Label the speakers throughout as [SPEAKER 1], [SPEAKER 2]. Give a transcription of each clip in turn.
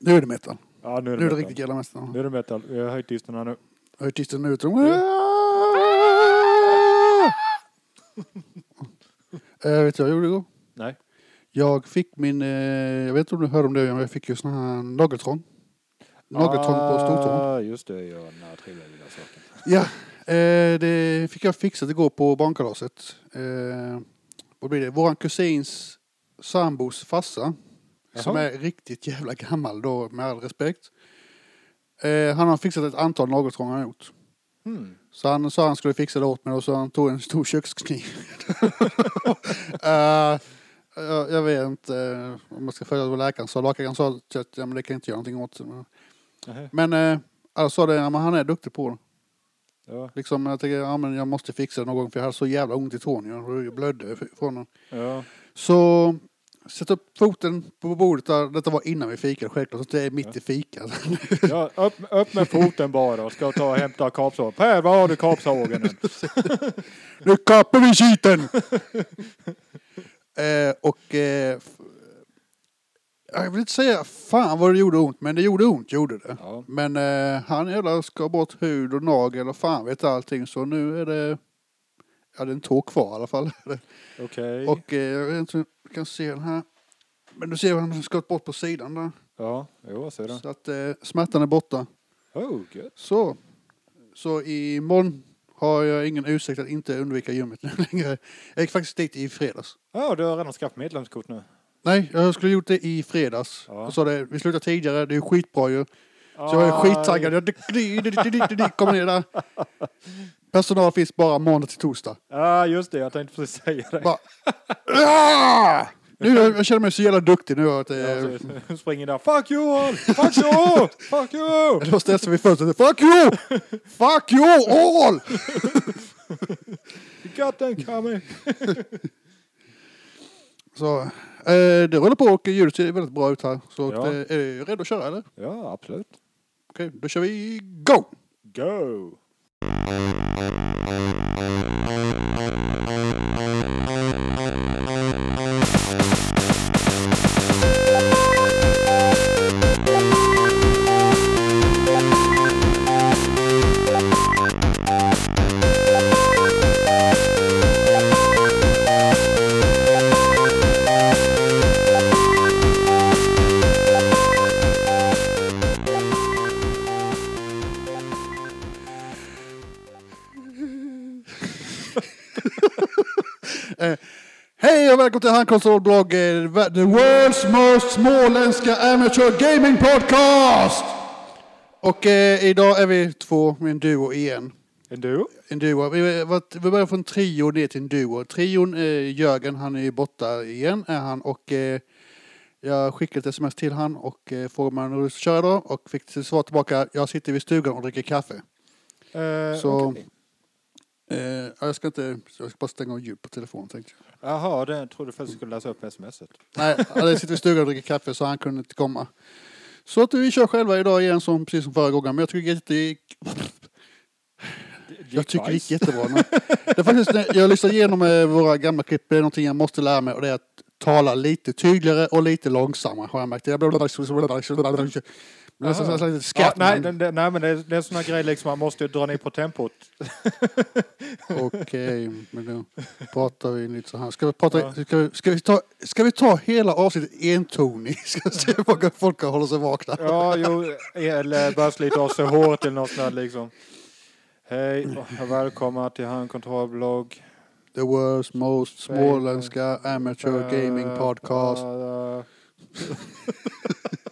[SPEAKER 1] Nu är det metal.
[SPEAKER 2] Ja, nu är det,
[SPEAKER 1] Nu är det riktigt jävla metal.
[SPEAKER 2] Nu är det metal. Vi har höjt distorna nu.
[SPEAKER 1] Artisten ut. äh, vet du vad jag gjorde igår?
[SPEAKER 2] Nej.
[SPEAKER 1] Jag fick min, eh, jag vet inte om du hörde om det, men jag fick ju sån här nageltrång. Nageltrång på stortån.
[SPEAKER 2] Ah, just det, ja, den här trevliga lilla saken.
[SPEAKER 1] Ja, eh, det fick jag fixat igår på barnkalaset. Eh, vad blir det? Våran kusins sambos farsa. Som
[SPEAKER 2] Jaha.
[SPEAKER 1] är riktigt jävla gammal då, med all respekt. Eh, han har fixat ett antal nageltrångar gjort.
[SPEAKER 2] Hmm.
[SPEAKER 1] Så han sa han skulle fixa det åt mig och så han tog en stor kökskniv. Eh, jag, jag vet inte eh, om jag ska följa vad läkaren sa. Läkaren sa att ja, men det kan inte göra någonting åt. Men, men eh, alla sa det, ja, men han är duktig på det.
[SPEAKER 2] Ja,
[SPEAKER 1] Liksom, jag tänker, ja men jag måste fixa det någon gång för jag hade så jävla ont i tån. Jag jag blödde från den.
[SPEAKER 2] ja.
[SPEAKER 1] Så sätt upp foten på bordet där. Detta var innan vi fikade självklart. Så det är mitt i fikat.
[SPEAKER 2] ja upp, upp med foten bara och ska ta och hämta kapsågen. Per, var har du kapsågen?
[SPEAKER 1] nu kapar vi skiten! eh, och eh, jag vill inte säga fan vad det gjorde ont, men det gjorde ont, gjorde det.
[SPEAKER 2] Ja.
[SPEAKER 1] Men eh, han jävla skar bort hud och nagel och fan vet allting. Så nu är det, ja det är en tå kvar i alla fall.
[SPEAKER 2] Okej.
[SPEAKER 1] Och eh, jag vet inte om du kan se den här. Men du ser han har skott bort på sidan där.
[SPEAKER 2] Ja, jo, jag ser det.
[SPEAKER 1] Så att eh, smärtan är borta.
[SPEAKER 2] Oh, gött.
[SPEAKER 1] Så. Så imorgon har jag ingen ursäkt att inte undvika gymmet nu längre. Jag gick faktiskt dit i fredags.
[SPEAKER 2] Ja, du har redan skaffat medlemskort nu.
[SPEAKER 1] Nej, jag skulle gjort det i fredags.
[SPEAKER 2] Ja.
[SPEAKER 1] Och så det, vi slutar tidigare, det är skitbra ju. Så
[SPEAKER 2] Ah,
[SPEAKER 1] jag är skittaggad. Jag kommer ner där. Personal finns bara måndag till torsdag.
[SPEAKER 2] Ja, just det. Jag tänkte precis säga det.
[SPEAKER 1] Bara, Ah! nu, jag, jag känner mig så jävla duktig nu. Att, eh,
[SPEAKER 2] Ja, springer där. Fuck you all! Fuck you! Fuck you!
[SPEAKER 1] Det var stressade vi först. Fuck you! Fuck you all!
[SPEAKER 2] You got them coming!
[SPEAKER 1] Så, eh, det rullar på och ljudet ser väldigt bra ut här. Så
[SPEAKER 2] Ja.
[SPEAKER 1] att, eh, är du redo att köra eller?
[SPEAKER 2] Ja, absolut.
[SPEAKER 1] Okej, då kör vi go!
[SPEAKER 2] Go!
[SPEAKER 1] Thank you. Välkommen till Handkontrollblogg, eh, the world's most småländska amateur gaming podcast! Och eh, idag är vi två med en duo igen.
[SPEAKER 2] En duo?
[SPEAKER 1] En duo. Vi, vi, var- vi börjar från trio ner till en duo. Trion, eh, Jörgen, han är ju borta igen, är han. Och eh, jag skickade ett sms till han och eh, frågade om han ville köra då. Och fick till svar tillbaka, jag sitter vid stugan och dricker kaffe.
[SPEAKER 2] Eh,
[SPEAKER 1] Så-
[SPEAKER 2] okej.
[SPEAKER 1] Eh, ja, jag ska inte, jag ska bara stänga av ljud på telefonen tänkte jag.
[SPEAKER 2] Jaha, det trodde jag först skulle läsa upp smset.
[SPEAKER 1] Nej, jag sitter vid stugan och dricker kaffe så han kunde inte komma. Så att vi kör själva idag igen som precis som förra gången. Men jag tycker det gick, jag tycker det gick jättebra. Det faktiskt, jag lyssnar igenom eh, våra gamla klipp, det är någonting jag måste lära mig och det är att tala lite tydligare och lite långsammare har jag märkt. Blir nästan
[SPEAKER 2] Aha.
[SPEAKER 1] så lite
[SPEAKER 2] Ja, nej, det, det, nej, men det är, det är såna grejer liksom, man måste ju dra ner på tempot.
[SPEAKER 1] Okej, men nu pratar vi lite så här. Ska vi, prata,
[SPEAKER 2] Ja.
[SPEAKER 1] ska vi, ska vi, ta, ska vi ta hela avsnittet entonig? Ska vi se hur många folk kan hålla sig vakna?
[SPEAKER 2] Ja, jo, eller bara slita av sig håret eller något sånt liksom. Hej och välkomna till Handkontrollblogg.
[SPEAKER 1] The world's most småländska amateur gaming podcast.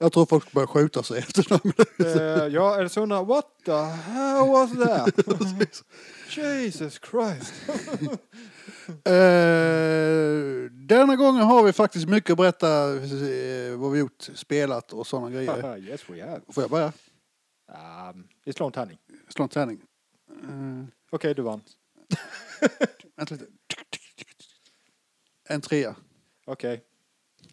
[SPEAKER 1] Jag tror folk börjar skjuta sig efter några minuter.
[SPEAKER 2] uh, ja, eller så undrar what the hell was that? Jesus Christ.
[SPEAKER 1] Eh, denna gången har vi faktiskt mycket att berätta eh, vad vi gjort, spelat och sådana grejer.
[SPEAKER 2] yes we have.
[SPEAKER 1] Får jag börja?
[SPEAKER 2] Um, vi slår en tärning.
[SPEAKER 1] Slå en tärning. Eh,
[SPEAKER 2] Okej, du vann.
[SPEAKER 1] vänta lite. En trea.
[SPEAKER 2] Okej.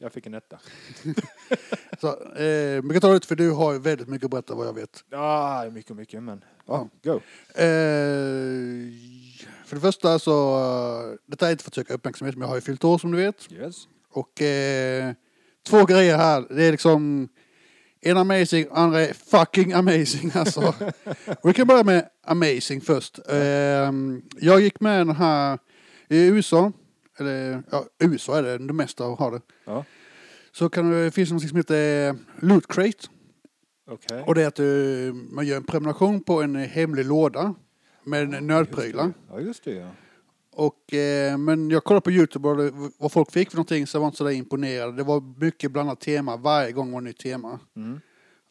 [SPEAKER 2] Jag fick en etta.
[SPEAKER 1] Så, eh, vi kan ta det ut för du har väldigt mycket att berätta vad jag vet.
[SPEAKER 2] Ja, mycket, mycket, men...
[SPEAKER 1] Ja.
[SPEAKER 2] Go.
[SPEAKER 1] Eh, för det första så, eh, detta är inte för att söka uppmärksamhet men jag har ju fyllt år som du vet.
[SPEAKER 2] Yes.
[SPEAKER 1] Och eh, två grejer här. Det är liksom En amazing, andra är fucking amazing alltså. Vi kan börja med amazing först. Ehm, jag gick med den här i USA, eller ja, USA är det det mesta har det.
[SPEAKER 2] Ja.
[SPEAKER 1] Så kan det finns något som heter Loot Crate.
[SPEAKER 2] Okej.
[SPEAKER 1] Och det är att eh, man gör en prenumeration på en hemlig låda med nödprylar.
[SPEAKER 2] Ja, just det. Ja.
[SPEAKER 1] Och, eh, men jag kollade på Youtube och det, vad folk fick för någonting så jag var inte så där imponerad. Det var mycket blandat tema, varje gång var ett nytt tema.
[SPEAKER 2] Mm.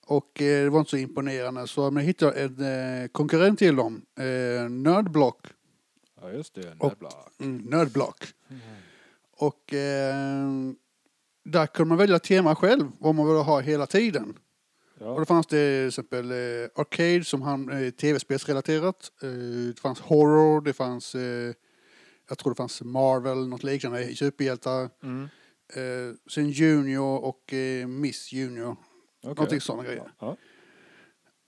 [SPEAKER 1] Och eh, det var inte så imponerande så men jag hittade en eh, konkurrent till dem, eh, Nördblock.
[SPEAKER 2] ja, just det.
[SPEAKER 1] Och-
[SPEAKER 2] Nödblock.
[SPEAKER 1] Mm, Nördblock. Och eh, där kunde man välja tema själv, vad man ville ha hela tiden. Och
[SPEAKER 2] Ja.
[SPEAKER 1] då fanns det till exempel eh, Arcade som han, eh, tv-spelsrelaterat. Eh, det fanns Horror, det fanns, eh, jag tror det fanns Marvel, något liknande, superhjältar.
[SPEAKER 2] Mm.
[SPEAKER 1] Eh, sen Junior och eh, Miss Junior,
[SPEAKER 2] Okej.
[SPEAKER 1] någonting sådana grejer.
[SPEAKER 2] Ja.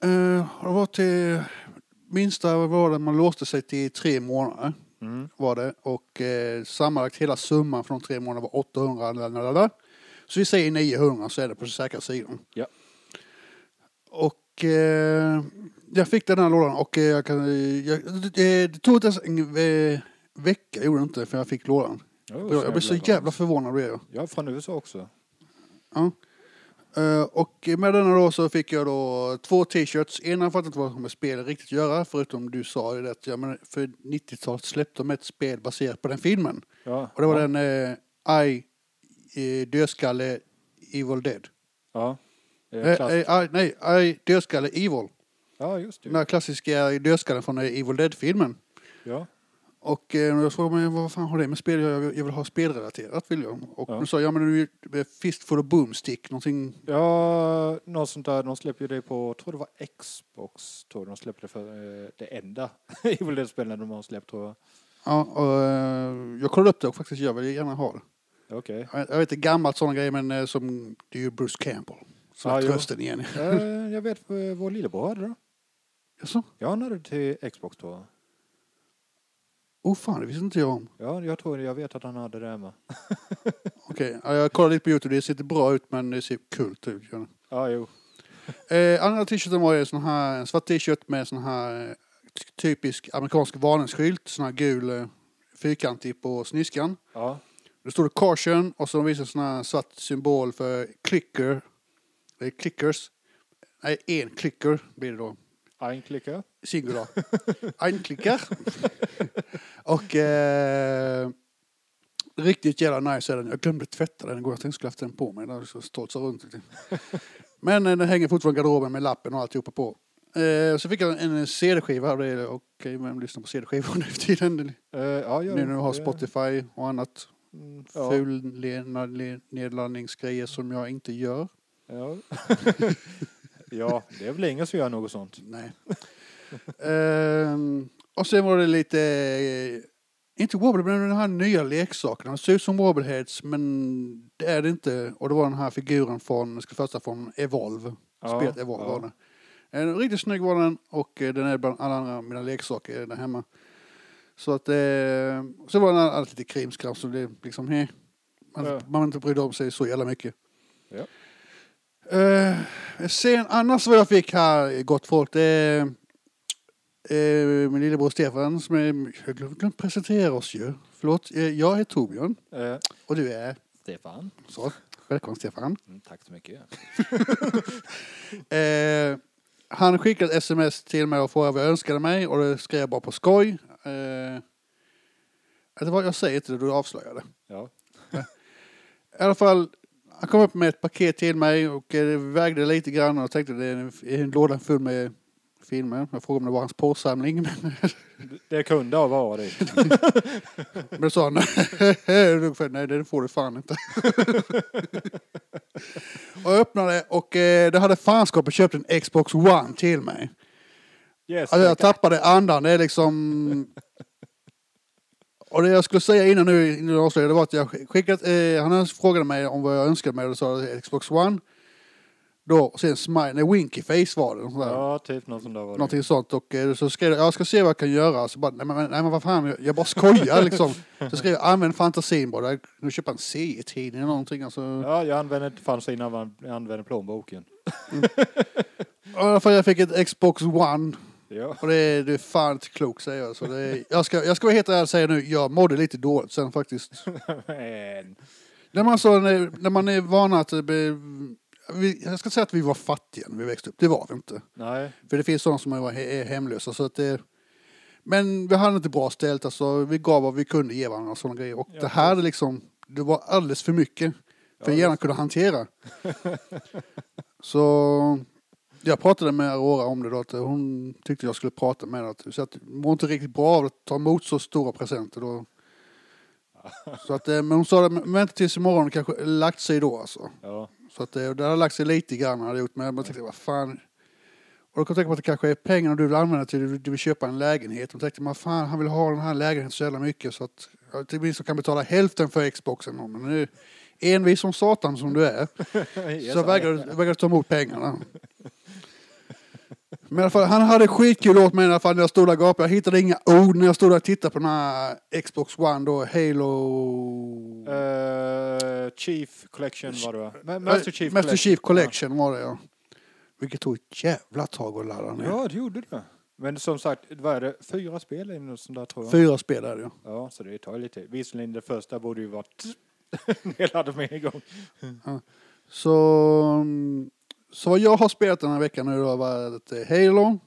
[SPEAKER 1] Eh, och det var till minsta var det man låste sig till tre månader.
[SPEAKER 2] Mm.
[SPEAKER 1] Var det. Och eh, sammanlagt hela summan från tre månaderna var 800. Lalala. Så vi säger 900 så är det på den säkra sidan.
[SPEAKER 2] Ja.
[SPEAKER 1] Och eh, jag fick den här lådan och eh, jag kan, eh, jag, det, det tog inte en eh, vecka, gjorde det inte, för jag fick lådan.
[SPEAKER 2] Ja,
[SPEAKER 1] Jag, jag blev så jävla förvånad. Jag
[SPEAKER 2] är från USA också.
[SPEAKER 1] Ja. Eh, och med denna då så fick jag då två t-shirts. Ena fattar inte vad som med spel riktigt göra, förutom du sa ju det att ja, men för 90-talet släppte de ett spel baserat på den filmen.
[SPEAKER 2] Ja.
[SPEAKER 1] Och det var
[SPEAKER 2] ja.
[SPEAKER 1] den eh, I, eh, dödskalle Evil Dead.
[SPEAKER 2] Ja.
[SPEAKER 1] Eh, eh, nej, I, dödskalle Evil.
[SPEAKER 2] Ja, just
[SPEAKER 1] Den
[SPEAKER 2] det.
[SPEAKER 1] här klassiska dödskallen från eh, Evil Dead-filmen.
[SPEAKER 2] Ja.
[SPEAKER 1] Och eh, jag frågade mig vad fan har det med spel jag, jag vill ha spelrelaterat vill jag. Och
[SPEAKER 2] Ja.
[SPEAKER 1] nu sa ja men du är Fistful och Boomstick, någonting.
[SPEAKER 2] Ja, något sånt där. De släppte ju det på, tror det var Xbox. Tror de släppte det för eh, det enda Evil Dead-spelet de har släppt tror jag.
[SPEAKER 1] Ja, och, eh, jag kollade upp det och faktiskt jag vill gärna ha det.
[SPEAKER 2] Okej.
[SPEAKER 1] Jag jag vet inte gammalt sådana grejer men eh, som det är ju Bruce Campbell. Så
[SPEAKER 2] jo.
[SPEAKER 1] trösten igen.
[SPEAKER 2] Eh, jag vet eh, vår lillebror hade det.
[SPEAKER 1] Jaså?
[SPEAKER 2] Ja, han hade det till Xbox tror jag.
[SPEAKER 1] Oh fan, det visste inte jag om.
[SPEAKER 2] Ja, jag tror jag vet att han hade det med.
[SPEAKER 1] Okej, ja, jag kollade lite på Youtube. Det ser inte bra ut men det ser kul ut.
[SPEAKER 2] Ja, jo.
[SPEAKER 1] Eh, andra t-shirten var sån här, en svart t-shirt med sån här eh, typisk amerikansk varningsskylt. Sån här gul eh, fyrkantig på sniskan.
[SPEAKER 2] Ja.
[SPEAKER 1] Det står det caution och så visar sån här svart symbol för clicker. Det är clickers. Nej, en clicker blir det då.
[SPEAKER 2] Einklicker.
[SPEAKER 1] Singular. Einklickar. och eh, riktigt jävla nice är den. Jag glömde tvätta den igår. Jag tänkte jag skulle haft den på mig. Är så så runt. lite. Men eh, den hänger fortfarande i garderoben med lappen och alltihopa på. Eh, så fick jag en, en CD-skiva. och det är Okej, vem lyssnar på CD-skivor nu för tiden?
[SPEAKER 2] Eh, ja,
[SPEAKER 1] Nu när du har Spotify och annat.
[SPEAKER 2] Mm, ja.
[SPEAKER 1] Ful nedladdningsgrejer som jag inte gör.
[SPEAKER 2] Ja. Ja, det är väl ingen som gör något sånt.
[SPEAKER 1] Nej. Ehm, och sen var det lite, eh, inte Wobble, men de här nya leksakerna. De ser ut som Wobbleheads, men det är det inte. Och det var den här figuren från, ska första från Evolve.
[SPEAKER 2] Ja,
[SPEAKER 1] Spelet Evolve
[SPEAKER 2] ja.
[SPEAKER 1] var det. En riktigt snygg var den och eh, den är bland alla andra mina leksaker där hemma. Så att, eh, så var den allt lite krimskrams så det liksom, he, man,
[SPEAKER 2] Ja.
[SPEAKER 1] man inte brydde om sig så jävla mycket.
[SPEAKER 2] Ja.
[SPEAKER 1] Eh, sen annars vad jag fick här, gott folk, det är eh, min lillebror Stefan som är, jag glömde presentera oss ju. Förlåt, eh, jag är Torbjörn
[SPEAKER 2] Eh,
[SPEAKER 1] och du är,
[SPEAKER 2] Stefan.
[SPEAKER 1] så, välkommen Stefan.
[SPEAKER 2] Mm, tack så mycket.
[SPEAKER 1] Han skickade ett sms till mig och frågade vad jag önskade mig och det skrev jag bara på skoj. Eh, det var, jag säger inte det, du avslöjade.
[SPEAKER 2] Ja.
[SPEAKER 1] I alla fall, han kom upp med ett paket till mig och eh, vägde lite grann och tänkte det är en, en låda full med filmer. Jag frågade om det var hans påsamling
[SPEAKER 2] Det kunde ha varit.
[SPEAKER 1] men då sa han nej det får du fan inte. och jag öppnade och eh, det hade fanskapet köpt en Xbox One till mig.
[SPEAKER 2] Yes,
[SPEAKER 1] Alltså jag tappade andan. Det är liksom... Och det jag skulle säga innan nu, innan jag avslöjade, var att jag skickat, eh, han frågade mig om vad jag önskade mig och då sa jag Xbox One. Då, och sen smile, nej, winky face var det. något sånt där.
[SPEAKER 2] Ja, typ något sånt där var det.
[SPEAKER 1] Någonting sånt. Och eh, så skrev jag, jag ska se vad jag kan göra. Så bara, nej men, nej, men vad fan, jag, jag bara skojar liksom. Så skrev jag, använd fantasin bara. Nu köper en serietidning eller någonting. Alltså.
[SPEAKER 2] Ja, jag använde inte fanzine, jag använde plånboken.
[SPEAKER 1] I alla fall jag fick ett Xbox One.
[SPEAKER 2] Ja.
[SPEAKER 1] Och det är, det är fan inte klokt säger jag. Så det är, jag, ska, jag ska vara helt ärlig och säga nu, jag mådde lite dåligt sen faktiskt.
[SPEAKER 2] Men,
[SPEAKER 1] När man, så, när, när man är van att blir- vi, jag ska säga att vi var fattiga när vi växte upp. Det var vi inte.
[SPEAKER 2] nej.
[SPEAKER 1] För det finns sådana som är, är hemlösa. Så att det, men vi hade inte bra ställt. Alltså, vi gav vad vi kunde ge varandra och sådana grejer. Och
[SPEAKER 2] Ja,
[SPEAKER 1] det här är liksom, det var alldeles för mycket. För
[SPEAKER 2] Ja,
[SPEAKER 1] hjärnan kunde hantera. så jag pratade med Aurora om det då. Att hon tyckte jag skulle prata med henne. Så att var inte riktigt bra av att ta emot så stora presenter då. Så att, eh, men hon sa det, vänta tills imorgon kanske lagt sig då alltså.
[SPEAKER 2] Ja.
[SPEAKER 1] Så att det, det hade lagt sig lite grann hade jag gjort. Men jag tänkte, vad fan. Och då kom jag tänka på att det kanske är pengarna du vill använda till du vill köpa en lägenhet. Och tänkte man, fan han vill ha den här lägenheten så jävla mycket så att jag till minst kan betala hälften för Xboxen. Men nu, envis som satan som du är, så vägrar du, vägrar du ta emot pengarna. Men i alla fall, han hade skitkul åt mig i alla fall när jag stod där och gapade. Jag hittade inga ord när jag stod där och tittade på den här Xbox One då, Halo...
[SPEAKER 2] Eh, Chief Collection var det va? Ma- Master Chief
[SPEAKER 1] Master
[SPEAKER 2] Collection.
[SPEAKER 1] Chief Collection var det ja. Vilket tog ett jävla tag att ladda ner.
[SPEAKER 2] Ja, det gjorde det. Men som sagt, vad är det? Fyra spel eller något sånt där tror jag.
[SPEAKER 1] Fyra spel är det ja.
[SPEAKER 2] Ja, så det tar ju lite. Visserligen det första borde ju varit nedladdad med en gång.
[SPEAKER 1] Så, mm, så vad jag har spelat den här veckan nu har varit eh, Halo.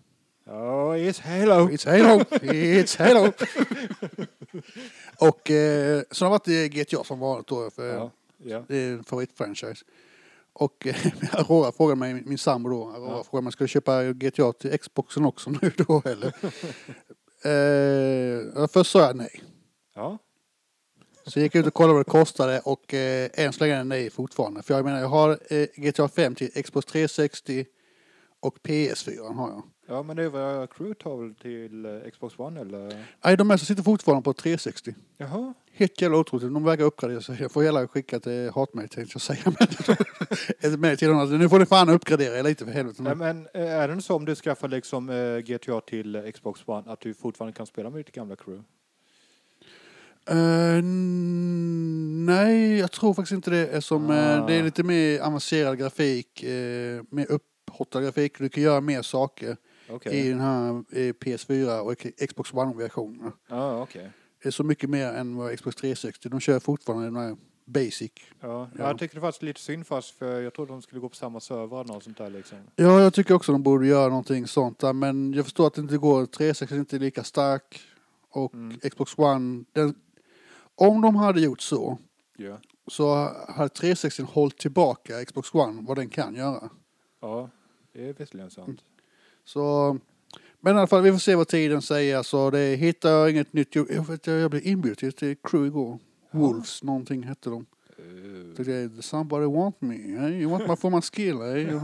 [SPEAKER 2] Ja, it's Halo.
[SPEAKER 1] It's Halo! It's Halo! Och eh, så har det varit GTA som vanligt då. För
[SPEAKER 2] Ja, ja.
[SPEAKER 1] Det är en favoritfranchise. Och eh, Aurora frågade mig, min sambo då, Aurora
[SPEAKER 2] Ja.
[SPEAKER 1] frågade mig, ska du köpa GTA till Xboxen också nu då eller? eh, först sa jag nej.
[SPEAKER 2] ja.
[SPEAKER 1] Så jag gick ut och kollade vad det kostade och eh, än så länge är det nej fortfarande. För jag menar, jag har eh, GTA 5 till Xbox 360 och PS4 har jag.
[SPEAKER 2] Ja, men det var Crew tar väl till eh, Xbox One eller?
[SPEAKER 1] Nej, de mesta sitter fortfarande på 360.
[SPEAKER 2] Jaha.
[SPEAKER 1] Helt jävla otroligt. De vägrar uppgradera sig. Jag får hela skickat eh, hatmejl tänkte jag säga. Ett mejl till dem att nu får ni fan uppgradera er lite för helvete.
[SPEAKER 2] Nej, men eh, är det så om du skaffar liksom eh, GTA till Xbox One att du fortfarande kan spela med ditt gamla crew?
[SPEAKER 1] N- nej, jag tror faktiskt inte det. Eh,
[SPEAKER 2] Ah.
[SPEAKER 1] det är lite mer avancerad grafik, uh, mer upphottad grafik. Du kan göra mer saker
[SPEAKER 2] Okej.
[SPEAKER 1] i den här eh, PS4 och Xbox One-versionen.
[SPEAKER 2] Ja, okej.
[SPEAKER 1] Det är så mycket mer än vad Xbox 360. De kör fortfarande den här basic.
[SPEAKER 2] Ja,
[SPEAKER 1] Ja.
[SPEAKER 2] jag tycker det var lite synd fast för jag trodde de skulle gå på samma och något sånt där liksom.
[SPEAKER 1] Ja, jag tycker också de borde göra någonting sånt där. Men jag förstår att det inte går. 360 är inte lika stark. Och
[SPEAKER 2] Mm.
[SPEAKER 1] Xbox One, den, om de hade gjort så,
[SPEAKER 2] Ja.
[SPEAKER 1] så hade 360 hållit tillbaka Xbox One, vad den kan göra.
[SPEAKER 2] Ja, det är visserligen sant.
[SPEAKER 1] Så, men i alla fall, vi får se vad tiden säger. Så det hittar jag inget nytt. Jag, vet, jag blev inbjuden till ett crew igår.
[SPEAKER 2] Ja.
[SPEAKER 1] Wolves, någonting hette de.
[SPEAKER 2] Uh,
[SPEAKER 1] Så det, Somebody want me, eh? you want my for my skill, eh?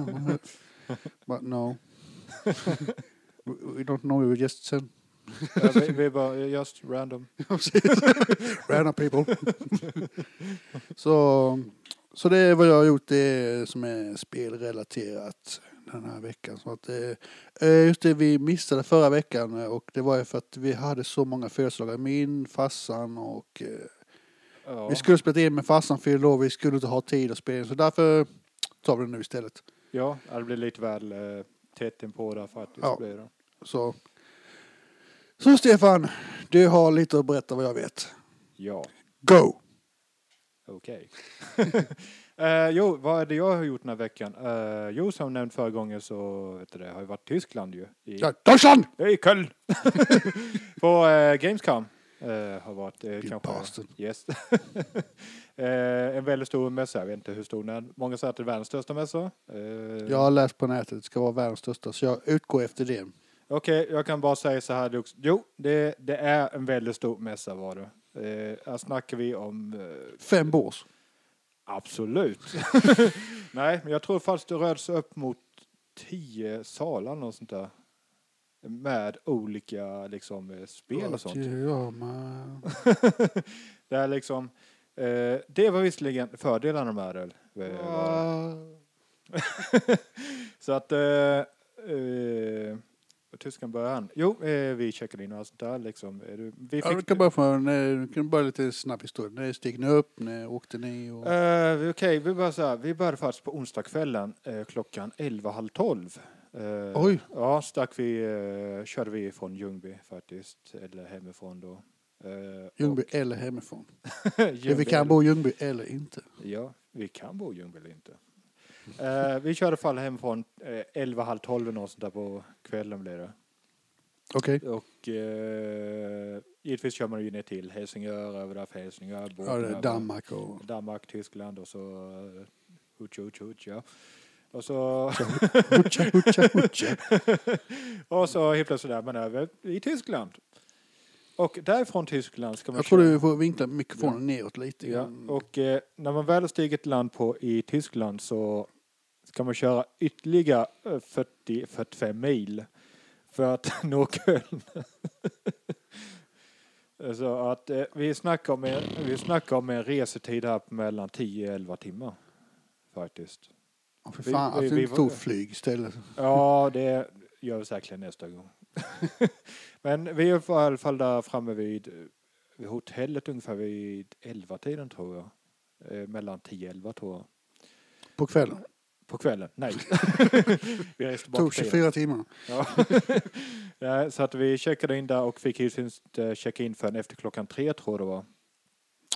[SPEAKER 1] But no. we, don't know, we just send
[SPEAKER 2] ja, vi, vi bara, just random.
[SPEAKER 1] random people. så, så det är vad jag har gjort det som är spelrelaterat den här veckan. Så att, eh, eh, just det, vi missade förra veckan eh, och det var ju för att vi hade så många födelsedagar. Min, farsan och eh,
[SPEAKER 2] Ja.
[SPEAKER 1] vi skulle spela in med farsan fyllde år. Vi skulle inte ha tid att spela in så därför tar vi det nu istället.
[SPEAKER 2] ja, det blir lite väl tätt inpå där faktiskt.
[SPEAKER 1] Ja.
[SPEAKER 2] Blir det.
[SPEAKER 1] Så, så Stefan, du har lite att berätta vad jag vet.
[SPEAKER 2] Ja,
[SPEAKER 1] Go!
[SPEAKER 2] okej. Eh, jo, vad är det jag har gjort den här veckan? Uh, jo, som nämnt förra gången så vet du det, har jag varit i Tyskland ju. I,
[SPEAKER 1] Ja, Deutschland!
[SPEAKER 2] I Köln! På uh, Gamescom. Uh, har varit
[SPEAKER 1] You
[SPEAKER 2] kanske...
[SPEAKER 1] bastard.
[SPEAKER 2] Yes. Eh, en väldigt stor mässa, jag vet inte hur stor den är. Många säger att det är världens största mässa. Eh,
[SPEAKER 1] Jag har läst på nätet att det ska vara världens största så jag utgår efter det.
[SPEAKER 2] Okej, jag kan bara säga så här. Jo, det, det är en väldigt stor mässa var det. Eh, här snackar vi om... Eh,
[SPEAKER 1] Fem bås.
[SPEAKER 2] absolut. Nej, men jag tror faktiskt det rörde sig upp mot tio salar och sånt där. Med olika liksom eh, spel och sånt. Det är liksom... Eh, det var visserligen fördelarna med det. eh, var det. Så att... Eh, eh, tyskan början? Jo, eh, vi checkade in och allt sånt där liksom. Eh, du- Vi
[SPEAKER 1] Ja, du kan bara få eh, du kan bara lite snabb historia. När steg ni upp? När åkte ni? Och...
[SPEAKER 2] Eh, Okej, vi, började så här, vi började faktiskt på onsdagskvällen eh, klockan 11, halv 12. Eh,
[SPEAKER 1] Oj.
[SPEAKER 2] Ja, stack vi, eh, körde vi från Ljungby faktiskt, eller hemifrån då. Eh,
[SPEAKER 1] Ljungby eller hemifrån.
[SPEAKER 2] och-
[SPEAKER 1] Ja, vi kan bo i Ljungby eller inte.
[SPEAKER 2] Ja, vi kan bo i Ljungby eller inte. Eh, vi körde i alla fall hemifrån eh, 11, halv 12 eller något sånt där på kvällen blev det.
[SPEAKER 1] Okej.
[SPEAKER 2] Och eh, givetvis kör man ju ner till Helsingör, över där för Helsingör.
[SPEAKER 1] Ja, är Danmark och...
[SPEAKER 2] Danmark, Tyskland och så hutcha, hutcha, hutcha. Och så,
[SPEAKER 1] Hutcha, hutcha, hutcha.
[SPEAKER 2] och så helt plötsligt är man över i Tyskland. Och därifrån Tyskland ska man
[SPEAKER 1] Jag tror
[SPEAKER 2] köra-
[SPEAKER 1] du får vinkla mikrofonen neråt lite.
[SPEAKER 2] Ja,
[SPEAKER 1] grann.
[SPEAKER 2] och eh, när man väl har stigit land på i Tyskland så ska man köra ytterligare eh, 40-45 mil för att nå Köln. så att eh, vi snackar om en, vi snackar om en resetid här på mellan 10-11 timmar. Faktiskt.
[SPEAKER 1] Ja, för
[SPEAKER 2] vi-
[SPEAKER 1] fan, att
[SPEAKER 2] vi-
[SPEAKER 1] du
[SPEAKER 2] vi
[SPEAKER 1] inte tog flyg istället.
[SPEAKER 2] Ja, det gör vi säkert nästa gång. Men vi är i alla fall där framme vid, vid hotellet ungefär vid 11-tiden tror jag. Eh, mellan 10-11 tror jag.
[SPEAKER 1] På kvällen.
[SPEAKER 2] På kvällen? Nej. vi reste bort
[SPEAKER 1] Tog
[SPEAKER 2] tiden.
[SPEAKER 1] 24 timmar.
[SPEAKER 2] Ja. ja, så att vi checkade in där och fick givetvis inte checka in förrän efter klockan tre tror jag det var.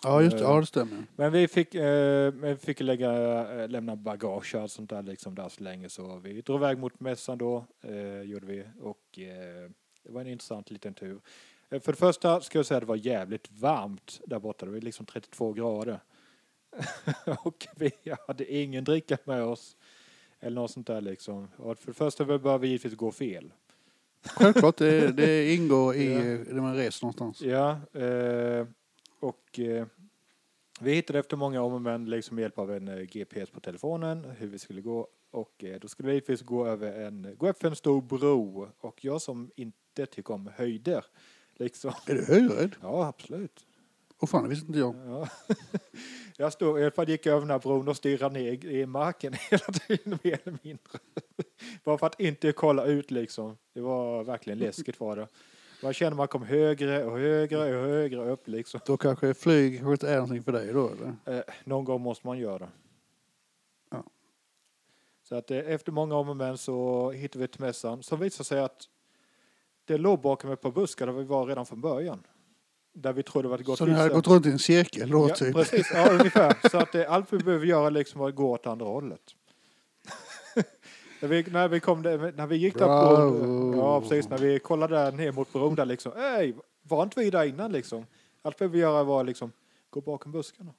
[SPEAKER 1] Ja, just det.
[SPEAKER 2] Eh,
[SPEAKER 1] Ja, det stämmer.
[SPEAKER 2] Men vi fick, eh, vi fick lägga, eh, lämna bagage och allt sånt där liksom där så länge så vi drog iväg mot mässan då, eh, gjorde vi och eh, det var en intressant liten tur. Eh, för det första ska jag säga att det var jävligt varmt där borta, det var liksom 32 grader. och vi hade ingen dricka med oss eller något sånt där liksom. Och för det första bör vi givetvis gå fel.
[SPEAKER 1] Självklart, det, det ingår i
[SPEAKER 2] Ja.
[SPEAKER 1] när man reser någonstans.
[SPEAKER 2] Ja, eh, och eh, vi hittade efter många om och men liksom med hjälp av en eh, GPS på telefonen hur vi skulle gå och eh, då skulle vi givetvis gå över en, gå för en stor bro och jag som inte tycker om höjder liksom.
[SPEAKER 1] Är du höjdrädd?
[SPEAKER 2] Ja, absolut.
[SPEAKER 1] Åh fan, det visste inte jag.
[SPEAKER 2] Ja. Jag stod, i alla fall gick över den här bron och stirrade ner i marken hela tiden mer eller mindre. Bara för att inte kolla ut liksom. Det var verkligen läskigt var det. Man känner man kom högre och högre och högre upp liksom.
[SPEAKER 1] Då kanske flyg inte är någonting för dig då eller?
[SPEAKER 2] Eh, någon gång måste man göra det.
[SPEAKER 1] Ja.
[SPEAKER 2] Så att eh, efter många om och men så hittade vi till mässan som visade sig att det låg bakom ett par buskar där vi var redan från början. Där vi trodde det var gått
[SPEAKER 1] Så ni hade gått runt i en cirkel då
[SPEAKER 2] Ja,
[SPEAKER 1] typ?
[SPEAKER 2] precis. Ja, ungefär. Så att eh, allt vi behöver göra liksom var att gå åt andra hållet. när, vi, när vi kom när vi gick där på
[SPEAKER 1] Bravo.
[SPEAKER 2] Ja, precis. När vi kollade där ner mot bron där liksom. Hej, var inte vi där innan liksom? Allt vi behöver göra var liksom gå bakom buskarna.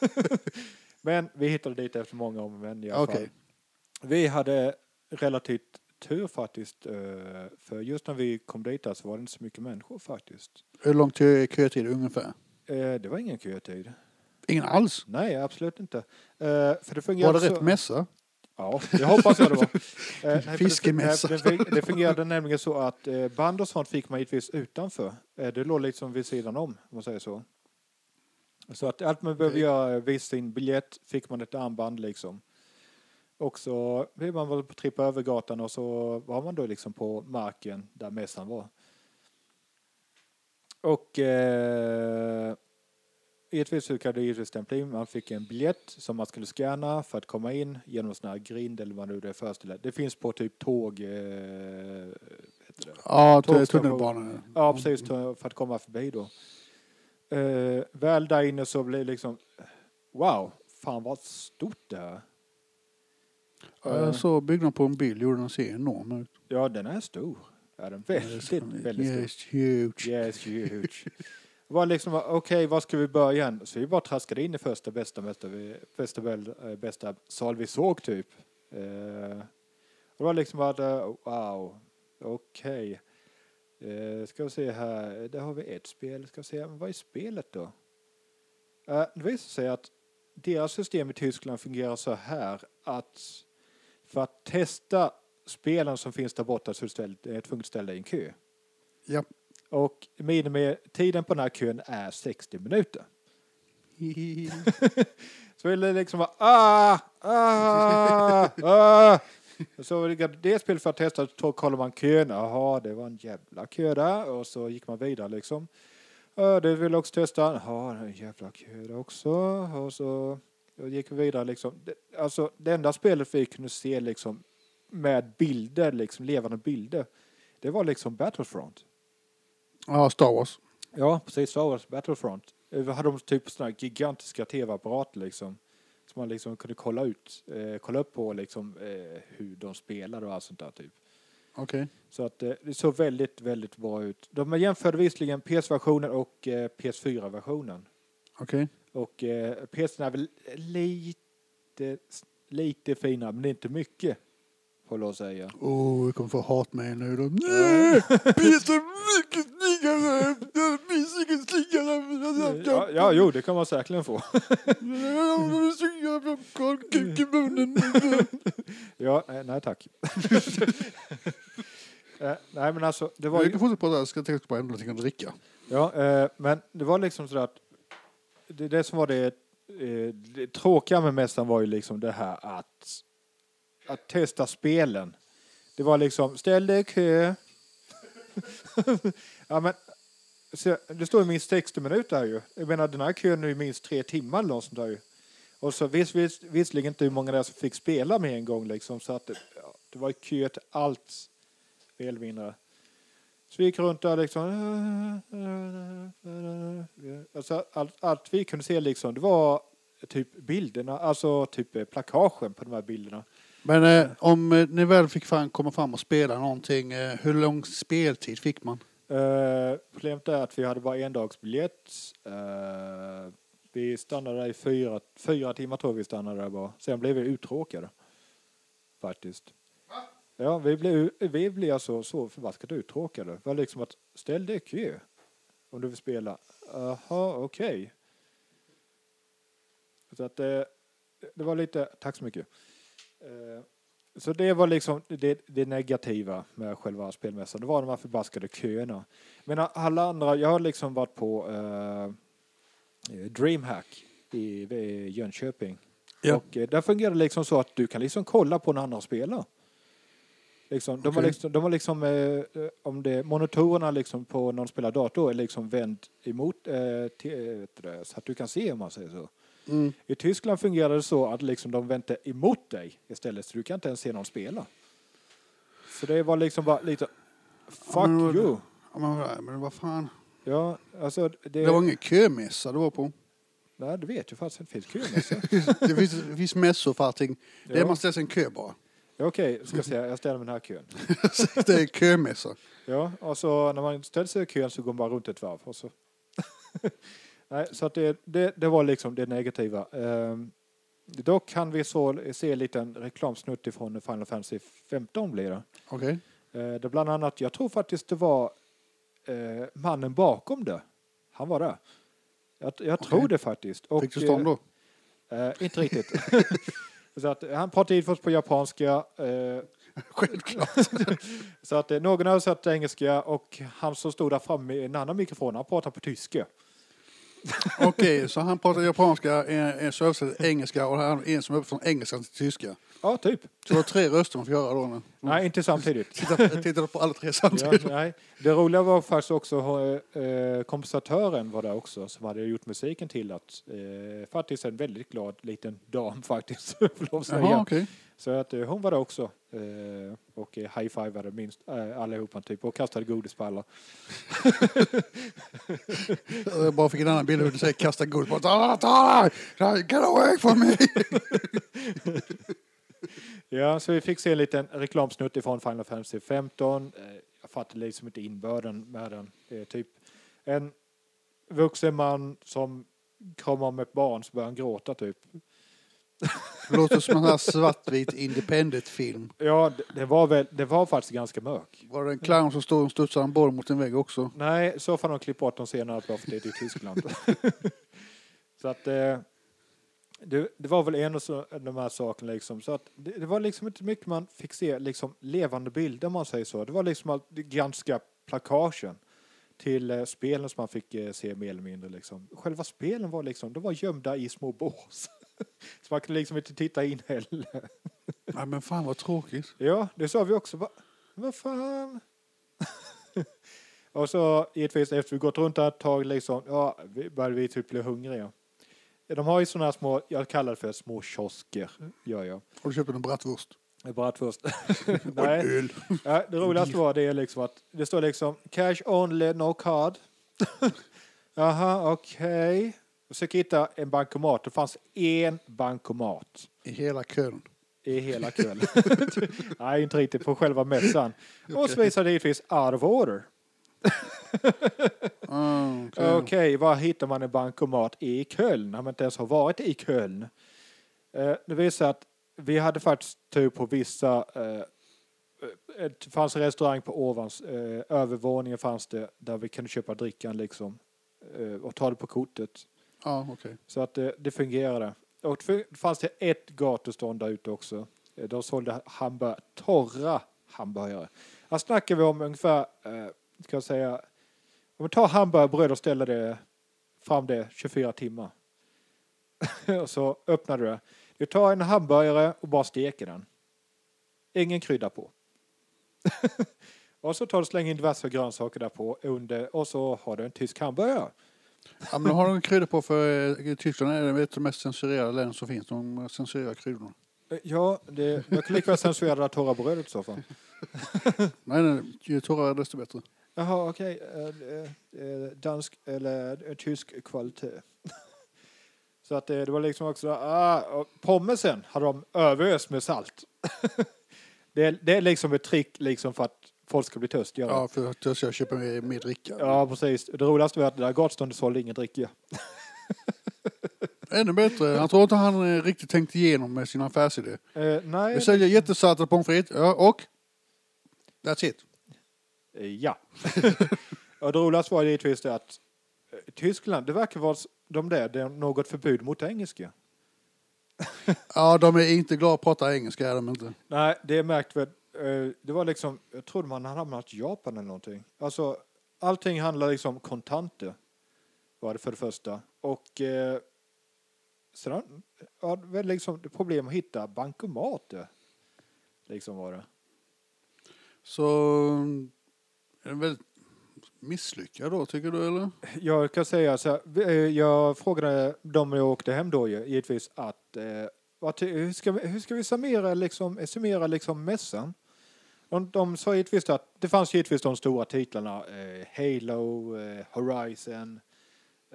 [SPEAKER 2] men vi hittade dit efter många om och men i alla fall. Vi hade relativt tur faktiskt. eh, För just när vi kom dit där så var det inte så mycket människor faktiskt.
[SPEAKER 1] Hur lång kö- kötid ungefär?
[SPEAKER 2] Eh, Det var ingen kötid.
[SPEAKER 1] Ingen alls?
[SPEAKER 2] Nej, absolut inte. Eh, För det fungerade
[SPEAKER 1] Var det
[SPEAKER 2] så...
[SPEAKER 1] rätt mässa?
[SPEAKER 2] Ja, det hoppas jag det var. Eh, nej, det-
[SPEAKER 1] Fiskemässa.
[SPEAKER 2] Det, det fungerade nämligen så att eh, band och sånt fick man givetvis utanför. Eh, Det låg liksom vid sidan om, om man säger så. Så att allt man behöver
[SPEAKER 1] Okej.
[SPEAKER 2] göra, visa sin biljett, fick man ett armband liksom. Och så blev man väl på trippa över gatan och så var man då liksom på marken där mässan var. Och eh, visst hus kan det givetvis stämpla in. Man fick en biljett som man skulle scanna för att komma in genom en sån här grind eller vad nu det föreställer. Det finns på typ tåg... Eh?
[SPEAKER 1] Ja, t-
[SPEAKER 2] Tågstation.
[SPEAKER 1] tunnelbana.
[SPEAKER 2] Ja, precis. För att komma förbi då. Eh, väl där inne så blir det liksom... Wow, fan vad stort det är.
[SPEAKER 1] Ja, jag såg byggnaden på en bild, gjorde den se enorm ut.
[SPEAKER 2] Ja, den är stor. Ja, den är väldigt, väldigt stor.
[SPEAKER 1] Yes, huge.
[SPEAKER 2] Yes, huge. Det var liksom, okej, var ska vi börja igen? Så vi bara traskade in i första bästa, bästa, bästa, eh, bästa sal vi såg typ. Eh, och det var liksom att, eh, wow, okej. Eh, ska vi se här, där har vi ett spel. Ska vi se, men vad är spelet då? Eh, det visar sig att deras system i Tyskland fungerar så här att för att testa spelen som finns där borta så är du tvungen att ställa dig i en kö.
[SPEAKER 1] Ja.
[SPEAKER 2] Och minimitiden på den här kön är 60 minuter. Så vill det liksom vara ah, ah, ah. Så det, spelet för att testa, så kollar man kön. Jaha, det var en jävla kö där. Och så gick man vidare liksom. Det vill också testa. Jaha, det är en jävla kö där också. Och så och gick vi vidare liksom. Alltså det enda spelet vi kunde se liksom med bilder, liksom levande bilder. Det var liksom Battlefront.
[SPEAKER 1] Ja, Star Wars.
[SPEAKER 2] Ja, precis. Star Wars Battlefront. Vi hade de typ sådana gigantiska tv-apparater liksom. Som man liksom kunde kolla ut, eh, kolla upp på liksom eh, hur de spelade och allt sånt där typ.
[SPEAKER 1] Okej.
[SPEAKER 2] Så att eh, det såg väldigt, väldigt bra ut. De jämförde visserligen PS-versionen och eh, PS4-versionen.
[SPEAKER 1] Okej.
[SPEAKER 2] Och eh, PS är väl lite, lite finare, men det är inte mycket. Får jag säga.
[SPEAKER 1] Oh, jag kommer få hat med nu då. Nej! Det mycket snyggare? Det finns inget snyggare.
[SPEAKER 2] Ja, ja, jo, det kan man säkerligen få.
[SPEAKER 1] Snyggare popcorn, kuk i munnen.
[SPEAKER 2] Ja, nej, nej tack. Eh, nej, men alltså, det var
[SPEAKER 1] Vi
[SPEAKER 2] ju...
[SPEAKER 1] kan fortsätta på det här. Ska jag tänka på ändå någonting att dricka.
[SPEAKER 2] Ja, eh, men det var liksom sådär att det, det som var det, eh, det tråkiga med mässan var ju liksom det här att, att testa spelen. Det var liksom, ställ dig i kö. ja, men, så, det står ju minst 60 minuter här ju. Jag menar den här kön är ju minst tre timmar eller något sånt där ju. Och så vis, vis, visserligen inte hur många där som fick spela med en gång liksom så att det, ja, det var ju kö till allt mer eller mindre. Så vi gick runt där liksom. Alltså, allt, allt vi kunde se liksom, det var typ bilderna, alltså typ eh, plakagen på de här bilderna.
[SPEAKER 1] Men eh, om eh, ni väl fick fan komma fram och spela någonting, eh, hur lång speltid fick man?
[SPEAKER 2] Uh, problemet är att vi hade bara en dagsbiljett. Uh, vi stannade där i fyra, fyra timmar tror jag vi stannade där bara. Sen blev vi uttråkade. Faktiskt. Ja, vi blev, vi blev alltså så förbaskat uttråkade. Det var liksom att ställ dig i kö om du vill spela. Jaha, okej. Så att det, det var lite, tack så mycket. Eh, Så det var liksom det, det negativa med själva spelmässan. Det var de här förbaskade köerna. Men alla andra, jag har liksom varit på eh, Dreamhack i, i Jönköping.
[SPEAKER 1] Ja.
[SPEAKER 2] Och eh, där fungerar det liksom så att du kan liksom kolla på när andra spelar. Liksom, de, har
[SPEAKER 1] Okej.
[SPEAKER 2] liksom, de har liksom, eh, eh, om det, monitorerna liksom på de spelar dator är liksom vänd emot, eh, till, eh, det, så att du kan se om man säger så.
[SPEAKER 1] Mm.
[SPEAKER 2] I Tyskland fungerar det så att liksom de väntar emot dig istället så du kan inte ens se någon spela. Så det var liksom bara lite, fuck
[SPEAKER 1] Ja, men
[SPEAKER 2] you.
[SPEAKER 1] Ja, men, men vad fan.
[SPEAKER 2] Ja, alltså det,
[SPEAKER 1] Det var ingen kömässa du var på.
[SPEAKER 2] nej, du vet ju faktiskt att det finns kömässa.
[SPEAKER 1] Det finns, det finns mässor för allting. Det är man i en kö bara.
[SPEAKER 2] Ja, Okej, ska jag säga, jag ställer mig i den här kön.
[SPEAKER 1] Det är kömässa.
[SPEAKER 2] Ja, och så när man ställer sig i kön så går man bara runt ett varv. Och så. Nej, så att det, det, det var liksom det negativa. Um, dock kan vi så, se en liten reklamsnutt ifrån Final Fantasy 15 blir det.
[SPEAKER 1] Okej.
[SPEAKER 2] Eh, det bland annat, jag tror faktiskt det var eh, mannen bakom det. Han var där. Jag, jag tror
[SPEAKER 1] Okej.
[SPEAKER 2] det faktiskt. Och,
[SPEAKER 1] Fick du stånd då?
[SPEAKER 2] eh, eh, inte riktigt. så att, han pratade givetvis på japanska. Eh,
[SPEAKER 1] Självklart.
[SPEAKER 2] så att eh, någon översatte engelska och han som stod där framme i en annan mikrofon, han pratade på tyska.
[SPEAKER 1] Okej, så han pratar japanska, en, en som översätter engelska och är en som översätter från engelska till tyska.
[SPEAKER 2] Ja, typ.
[SPEAKER 1] Så det var tre röster man fick höra då. nu.
[SPEAKER 2] Nej, inte samtidigt.
[SPEAKER 1] Tittade, tittade på alla tre
[SPEAKER 2] Ja,
[SPEAKER 1] samtidigt.
[SPEAKER 2] nej. Det roliga var faktiskt också eh, kompensatören var där också som hade gjort musiken till att eh, faktiskt en väldigt glad liten dam faktiskt. får säga.
[SPEAKER 1] Okej.
[SPEAKER 2] Så att eh, hon var där också eh, och eh, high-fivade minst eh, allihopa typ och kastade godis på alla.
[SPEAKER 1] Jag bara fick en annan bild hur du säger kasta godis. Ta, ta, get away from me!
[SPEAKER 2] Ja, så vi fick se en liten reklamsnutt ifrån Final Fantasy 15. Eh, jag fattade liksom inte innebörden med den. Eh, typ en vuxen man som kramar om ett barn så börjar han gråta typ.
[SPEAKER 1] Det låter som en svartvit independent-film.
[SPEAKER 2] Ja, det, det var väl, det var faktiskt ganska mörk.
[SPEAKER 1] Var det en clown som stod och studsade en boll mot en vägg också?
[SPEAKER 2] Nej, så har de klippt bort de senare bara för det är i Tyskland. så att eh, det, det var väl en av så- de här sakerna liksom. Så att det, det var liksom inte mycket man fick se liksom levande bilder om man säger så. Det var liksom allt, ganska plakagen till eh, spelen som man fick eh, se mer eller mindre liksom. Själva spelen var liksom, de var gömda i små bås. så man kunde liksom inte titta in heller.
[SPEAKER 1] Nej men fan vad tråkigt.
[SPEAKER 2] Ja, det sa vi också. Va? Vad fan? och så givetvis efter vi gått runt där ett tag liksom, ja, vi började vi typ bli hungriga. De har ju sådana här små, jag kallar det för små kiosker, gör jag.
[SPEAKER 1] Har du köpt en bratwurst?
[SPEAKER 2] Bratwurst.
[SPEAKER 1] Och
[SPEAKER 2] Nej,
[SPEAKER 1] en öl?
[SPEAKER 2] ja, det roligaste var det liksom att det står liksom cash only, no card. Jaha, okej. Jag försöker hitta en bankomat. Det fanns en bankomat
[SPEAKER 1] I hela kön.
[SPEAKER 2] i hela kvällen. Nej, inte riktigt på själva mässan. Och så visade det givetvis out of order.
[SPEAKER 1] Ah, okej.
[SPEAKER 2] Okej, var hittar man en bankomat i Köln när man inte ens har varit i Köln? Eh, det visar att vi hade faktiskt tur på vissa eh, det fanns en restaurang på ovans, eh, övervåningen fanns det där vi kunde köpa drickan liksom eh, och ta det på kortet.
[SPEAKER 1] Ja, okej.
[SPEAKER 2] Så att det, det fungerade. Och det fanns det ett gatustånd där ute också. Eh, De sålde hamburgare, torra hamburgare. Här snackar vi om ungefär, eh, ska jag säga, om vi tar hamburgerbröd och ställer det fram det 24 timmar. och så öppnar du det. Du tar en hamburgare och bara steker den. Ingen krydda på. och så tar du slänger in diverse grönsaker där på under och så har du en tysk hamburgare.
[SPEAKER 1] Ja, men har de kryddor på för eh, Tyskland är det ett av de mest censurerade länder som finns. De censurerar kryddorna.
[SPEAKER 2] Eh, Ja, det, jag kan lika väl censurera det torra brödet i så fall.
[SPEAKER 1] Nej, nej, ju torrare desto bättre.
[SPEAKER 2] Jaha, okej. Eh, eh, dansk eller eh, tysk kvalitet. Så att det, det var liksom också, ah, pommesen hade de överöst med salt. det, är, det är liksom ett trick liksom för att folk ska bli törstiga. Ja.
[SPEAKER 1] För att jag ska köpa mer, mer dricka.
[SPEAKER 2] ja, precis. Det roligaste var att det där gatståndet sålde ingen dricka.
[SPEAKER 1] Ännu bättre. Han tror inte han eh, riktigt tänkt igenom med sin affärsidé.
[SPEAKER 2] Eh, nej.
[SPEAKER 1] Vi säljer jättesaltade pommes frites. Ja, och? That's it.
[SPEAKER 2] Eh, Ja. och det roligaste var givetvis det att eh, Tyskland, det verkar vara de där, det är något förbud mot engelska.
[SPEAKER 1] Ja, de är inte glada att prata engelska, är de inte.
[SPEAKER 2] Nej, det är märkt väl. eh, Det var liksom, jag trodde man hade hamnat i Japan eller någonting. Alltså, allting handlar liksom om kontanter. Var det för det första. Och eh, sedan ja, det var liksom det problem att hitta bankomater. Liksom var det.
[SPEAKER 1] Så är den väldigt misslyckad då, tycker du eller?
[SPEAKER 2] Jag kan säga så här, eh, jag frågade dem när jag åkte hem då givetvis att eh, hur, ska vi, hur ska vi summera liksom, summera liksom mässan? De, de sa givetvis att det fanns givetvis de stora titlarna eh, Halo, eh, Horizon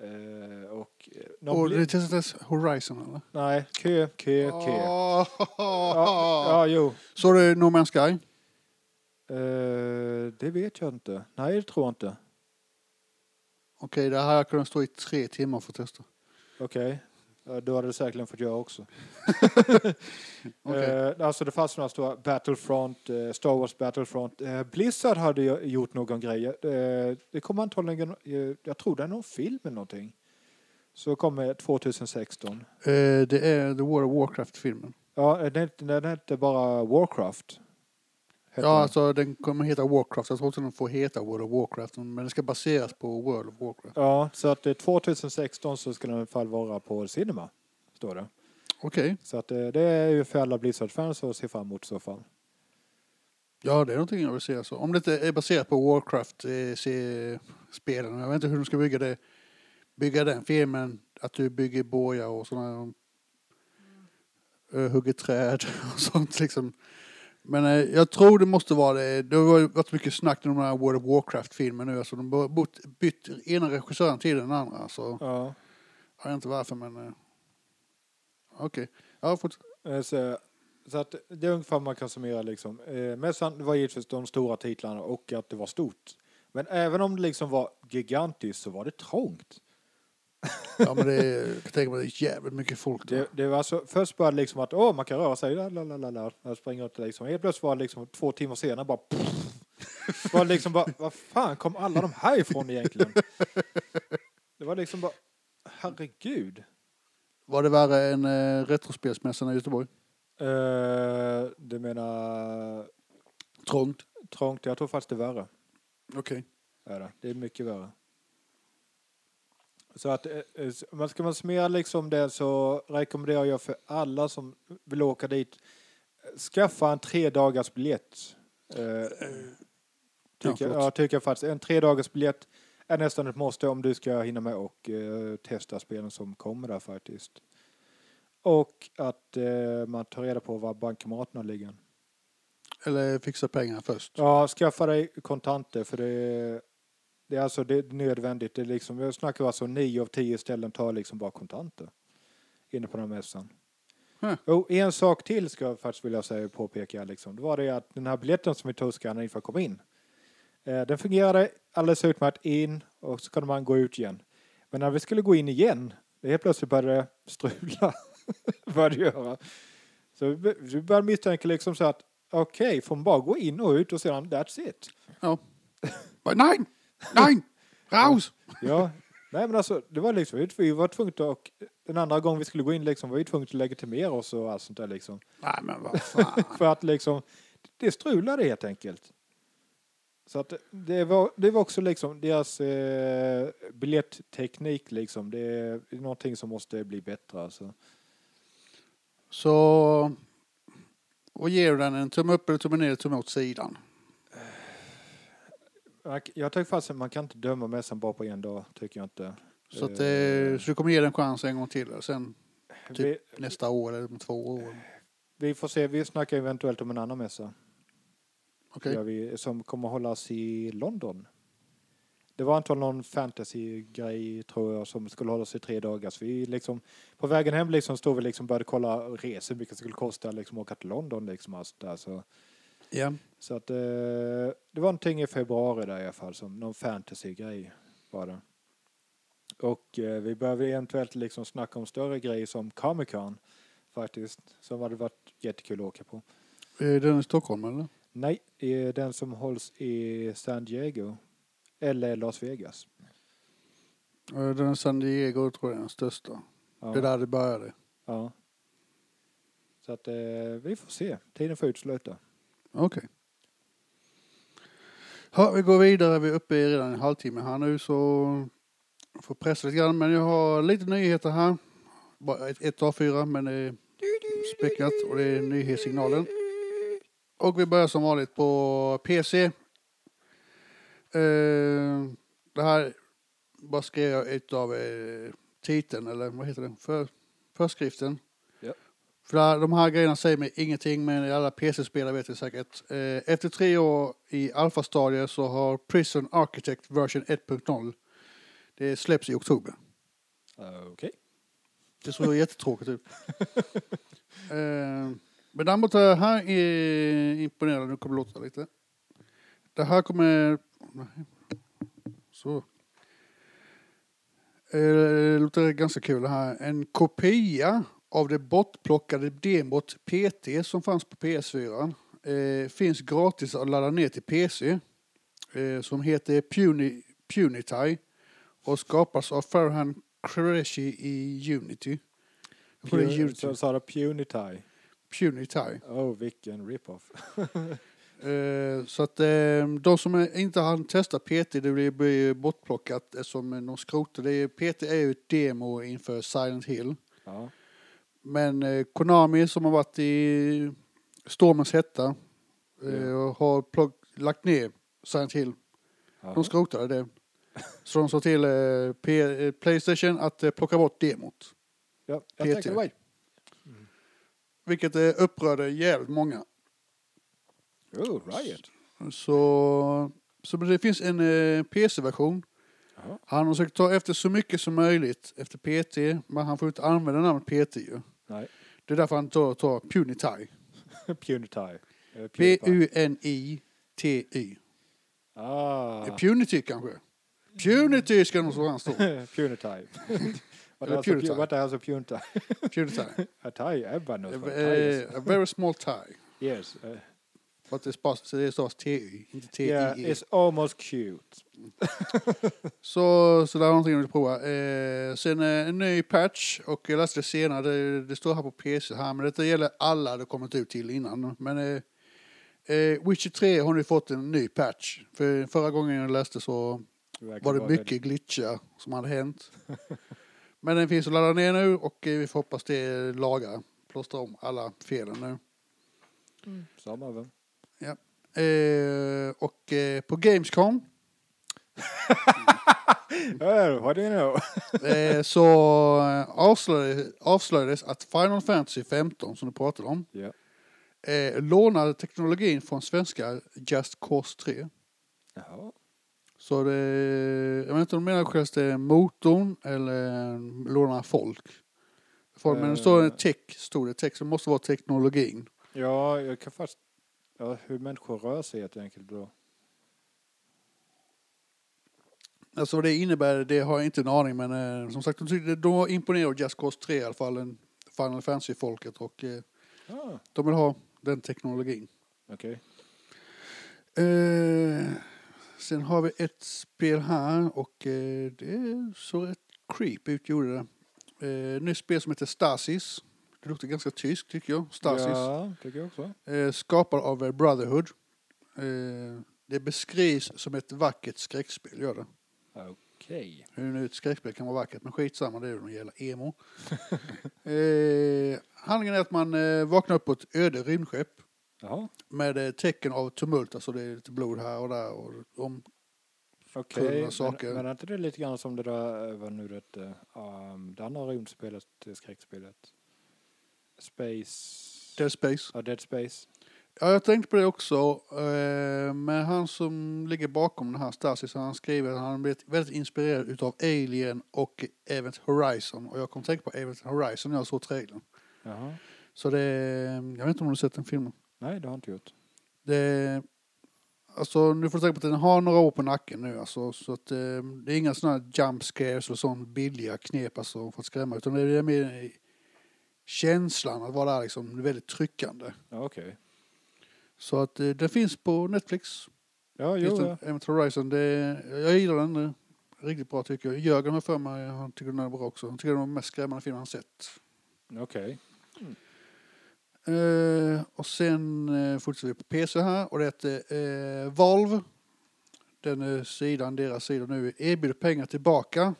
[SPEAKER 2] eh, och... eh,
[SPEAKER 1] Och det testades Horizon eller?
[SPEAKER 2] Nej, kö, kö, kö. Ja,
[SPEAKER 1] Ja.
[SPEAKER 2] ja, jo.
[SPEAKER 1] Så det No Man's Sky?
[SPEAKER 2] Eh, det vet jag inte. Nej, det tror jag inte.
[SPEAKER 1] Okej, det här jag kunnat stå i tre timmar för att testa.
[SPEAKER 2] Okej. Ja, Då hade det säkerligen fått göra också.
[SPEAKER 1] Okej.
[SPEAKER 2] Eh, alltså det fanns några stora Battlefront, eh, Star Wars Battlefront. Eh, Blizzard hade gjort någon grej. Eh, det kommer antagligen, eh, jag tror det är någon film eller någonting. Så kommer 2016.
[SPEAKER 1] Eh, det är The World of Warcraft-filmen.
[SPEAKER 2] Ja, den, den hette bara Warcraft.
[SPEAKER 1] Ja,
[SPEAKER 2] den.
[SPEAKER 1] alltså den kommer heta Warcraft. Jag tror inte den får heta World of Warcraft, men den ska baseras på World of Warcraft.
[SPEAKER 2] ja, så att eh, 2016 så ska den i alla fall vara på cinema. Står det.
[SPEAKER 1] Okej.
[SPEAKER 2] Så att eh, det är ju för alla Blizzard-fans att se fram emot i så fall.
[SPEAKER 1] Ja, det är någonting jag vill se. Så. Om det inte är baserat på Warcraft, eh. Jag vet inte hur de ska bygga det. Bygga den filmen, att du bygger borgar och sådana. Uh, hugger träd och sånt liksom. Men eh, jag tror det måste vara det. Det har ju varit mycket snack om den här World of Warcraft-filmen nu. Alltså, de har bott- bytt ena regissören till den andra. Så
[SPEAKER 2] Ja.
[SPEAKER 1] jag vet inte varför men... Eh, Okej. Ja, fort.
[SPEAKER 2] Eh, Så, så att det är ungefär man kan summera liksom. Eh, Mässan var givetvis de stora titlarna och att det var stort. Men även om det liksom var gigantiskt så var det trångt.
[SPEAKER 1] Ja, men det är, jag tänka mig det är jävligt mycket folk där.
[SPEAKER 2] Det, det var alltså, först det liksom att åh, man kan röra sig, lalalala, jag springer ut liksom. Helt plötsligt var det liksom två timmar senare bara var det liksom bara, vad fan kom alla de här ifrån egentligen? Det var liksom bara, herregud.
[SPEAKER 1] Var det värre än eh, Retrospelsmässan i Göteborg?
[SPEAKER 2] Eh, du menar
[SPEAKER 1] Trångt.
[SPEAKER 2] trångt? Jag tror faktiskt det är värre.
[SPEAKER 1] Okej.
[SPEAKER 2] är det. Det är mycket värre. Så att eh, eh, man ska man summera liksom det så rekommenderar jag för alla som vill åka dit skaffa en tre dagars biljett. Eh, tycker, ja, tycker jag faktiskt. En tre dagars biljett är nästan ett måste om du ska hinna med och eh, testa spelen som kommer där faktiskt. Och att eh, man tar reda på var bankkomaterna ligger.
[SPEAKER 1] Eller fixa pengar först.
[SPEAKER 2] Ja, skaffa dig kontanter för det, det är alltså det är nödvändigt. Det är liksom, jag snackar alltså nio av tio ställen tar liksom bara kontanter inne på den här mässan.
[SPEAKER 1] Huh.
[SPEAKER 2] Och en sak till ska jag faktiskt vilja säga påpeka liksom. Det var det att den här biljetten som vi tog skannade in för att komma in. Eh, den fungerade alldeles utmärkt in och så kunde man gå ut igen. Men när vi skulle gå in igen, det helt plötsligt började det strula. började göra. Så vi vi började misstänka liksom så att okej, får man bara gå in och ut och sedan that's it.
[SPEAKER 1] Ja. Bara, nej! Nej! Raus!
[SPEAKER 2] Ja, nej men alltså det var liksom, vi var tvungna att, och den andra gången vi skulle gå in liksom var vi tvungna att legitimera oss och allt sånt där liksom.
[SPEAKER 1] Nej men vad fan.
[SPEAKER 2] För att liksom, det strulade helt enkelt. Så att det var, det var också liksom deras eh, biljettteknik liksom. Det är någonting som måste bli bättre alltså.
[SPEAKER 1] Så... Och ger du den en tumme upp eller tumme ner eller tumme åt sidan?
[SPEAKER 2] Jag, tycker faktiskt att man kan inte döma mässan bara på en dag, tycker jag inte.
[SPEAKER 1] Så, att, eh, så du kommer ge den en chans en gång till? Sen
[SPEAKER 2] vi,
[SPEAKER 1] typ nästa år eller om två år?
[SPEAKER 2] vi får se, vi snackar eventuellt om en annan mässa. Vi, som kommer hållas i London. Det var antagligen någon fantasy-grej tror jag som skulle hållas i tre dagar. Så vi liksom, på vägen hem liksom stod vi liksom började kolla resor, vilket det skulle kosta liksom åka till London liksom. Allt där, så.
[SPEAKER 1] Ja.
[SPEAKER 2] Så att eh, det var någonting i februari där i alla fall, som någon fantasy-grej var det. Och eh, vi behöver eventuellt liksom snacka om större grejer som Comic Con faktiskt, som hade varit jättekul att åka på.
[SPEAKER 1] Är den i Stockholm eller?
[SPEAKER 2] Nej, den som hålls i San Diego. Eller Las Vegas.
[SPEAKER 1] Den i San Diego tror jag är den största.
[SPEAKER 2] Ja.
[SPEAKER 1] Det är där det började.
[SPEAKER 2] Ja. Så att eh, vi får se. Tiden får utsluta.
[SPEAKER 1] Okej. Ha, vi går vidare. Vi är uppe i redan en halvtimme här nu så jag får pressa lite grann. Men jag har lite nyheter här. Bara ett, ett A4 men det är späckat och det är nyhetssignalen. Och vi börjar som vanligt på PC. Eh, det här bara skrev jag utav eh, titeln eller vad heter det? För, förskriften. För de här grejerna säger mig ingenting men alla PC-spelare vet det säkert. Eh, efter tre år i alfastadier så har Prison Architect version 1.0 det släpps i oktober.
[SPEAKER 2] Okej.
[SPEAKER 1] Det såg jättetråkigt ut. eh, men däremot det här är imponerande. Nu kommer det låta lite. Det här kommer... Så. Eh, Det låter ganska kul det här. En kopia av det bortplockade demot PT som fanns på PS4. Eh, finns gratis att ladda ner till PC. Eh, som heter Puni, Punity. Och skapas av Farhan Qureshi i Unity. Jag tror det är Unity.
[SPEAKER 2] Så sa du Punity.
[SPEAKER 1] Punity.
[SPEAKER 2] Oh, vilken rip-off.
[SPEAKER 1] Eh, så att eh, de som inte har testat PT, det blir, bortplockat som någon är, PT är ju ett demo inför Silent Hill.
[SPEAKER 2] ja.
[SPEAKER 1] Men eh, Konami som har varit i stormens hetta eh, och har plock, lagt ner Silent Hill.
[SPEAKER 2] ja.
[SPEAKER 1] De skrotade det. Så de sa till eh, P, eh, Playstation att eh, plocka bort demot.
[SPEAKER 2] ja.
[SPEAKER 1] PT.
[SPEAKER 2] Jag tänker away.
[SPEAKER 1] Vilket eh, upprörde jävligt många.
[SPEAKER 2] Oh, Riot.
[SPEAKER 1] Så, så det finns en eh, PC-version. Han har försökt ta efter så mycket som möjligt efter PT, men han får inte använda namnet PT ju.
[SPEAKER 2] Nej.
[SPEAKER 1] Det är därför han tar, tar Punity.
[SPEAKER 2] Punity. Eh.
[SPEAKER 1] P-U-N-I-T-Y.
[SPEAKER 2] Ah.
[SPEAKER 1] Punity kanske? Punity ska nog så han stå.
[SPEAKER 2] Punity. Vad
[SPEAKER 1] Eller
[SPEAKER 2] är alltså
[SPEAKER 1] Punity.
[SPEAKER 2] pu- Vad är alltså Punity?
[SPEAKER 1] Punity.
[SPEAKER 2] A tie, everyone knows what a tie is.
[SPEAKER 1] a very small tie.
[SPEAKER 2] Yes. Uh,
[SPEAKER 1] But det så det stavas T-Y, inte
[SPEAKER 2] yeah,
[SPEAKER 1] T-I-E.
[SPEAKER 2] it's almost cute.
[SPEAKER 1] Så, så det är någonting jag vill prova. Eh, sen eh, en ny patch och jag läste det senare, det, det står här på PC här, men detta gäller alla det kommit ut till innan. Men eh, eh, Witcher 3 har nu fått en ny patch. För förra gången jag läste så var det mycket glitchar som hade hänt. men den finns att ladda ner nu och eh, vi får hoppas det lagar, plåstrar om alla felen nu.
[SPEAKER 2] Samma väl.
[SPEAKER 1] Eh, och eh, på Gamescom
[SPEAKER 2] what do you know?
[SPEAKER 1] eh, så eh, avslöjades, avslöjades att Final Fantasy 15 som du pratade om
[SPEAKER 2] Ja.
[SPEAKER 1] eh, lånade teknologin från svenska Just Cause 3.
[SPEAKER 2] Jaha.
[SPEAKER 1] Så det, jag vet inte om de menar själv det är motorn eller lånar folk. Folk men det står
[SPEAKER 2] Eh.
[SPEAKER 1] tech, stod det tech, så det måste vara teknologin.
[SPEAKER 2] Ja, jag kan fast... Ja, hur människor rör sig helt enkelt då.
[SPEAKER 1] Alltså vad det innebär, det har jag inte en aning men eh, som sagt de, av Just Cause 3 i alla fall, en Final Fantasy-folket och eh,
[SPEAKER 2] Ah,
[SPEAKER 1] de vill ha den teknologin.
[SPEAKER 2] okej.
[SPEAKER 1] Eh, sen har vi ett spel här och eh, det såg rätt creep ut gjorde det. Eh, nytt spel som heter Stasis. Det låter ganska tyskt tycker jag. Stasis.
[SPEAKER 2] Ja, tycker jag också.
[SPEAKER 1] Eh, skapad av eh, Brotherhood. Eh, det beskrivs som ett vackert skräckspel gör det.
[SPEAKER 2] Okej.
[SPEAKER 1] Hur nu ett skräckspel kan vara vackert men skitsamma det är det gäller emo. eh, handlingen är att man eh, vaknar upp på ett öde rymdskepp
[SPEAKER 2] Jaha,
[SPEAKER 1] med eh, tecken av tumult, alltså det är lite blod här och där och om
[SPEAKER 2] okej.
[SPEAKER 1] Kunna
[SPEAKER 2] Men,
[SPEAKER 1] saker.
[SPEAKER 2] men är inte det lite grann som det där, vad nu det um, det andra rymdspelet, skräckspelet? Space...
[SPEAKER 1] Dead Space.
[SPEAKER 2] Ja, Dead Space.
[SPEAKER 1] Ja, jag tänkte på det också. Eh, men han som ligger bakom den här Stasis, han skriver att han blivit väldigt inspirerad utav Alien och Event Horizon. Och jag kom att tänka på Event Horizon när jag såg trailern.
[SPEAKER 2] Jaha.
[SPEAKER 1] Så det, jag vet inte om du har sett den filmen.
[SPEAKER 2] Nej, det har jag inte gjort.
[SPEAKER 1] Det, alltså nu får du tänka på att den har några år på nacken nu alltså. Så att eh, det är inga sådana jump scares och sån billiga knep alltså för att skrämma. Utan det är mer känslan att vara där liksom. Väldigt tryckande.
[SPEAKER 2] Ja, okej.
[SPEAKER 1] Så att eh, den finns på Netflix.
[SPEAKER 2] Ja, jo, ja.
[SPEAKER 1] Event Horizon. Det, jag gillar den. är Riktigt bra tycker jag. Jörgen har för mig, han tycker den är bra också. Han tycker den är den mest skrämmande filmen han sett.
[SPEAKER 2] Okej.
[SPEAKER 1] Eh, och sen eh, fortsätter vi på PC här och det heter eh, Valve. Den eh, sidan, deras sida nu, erbjuder pengar tillbaka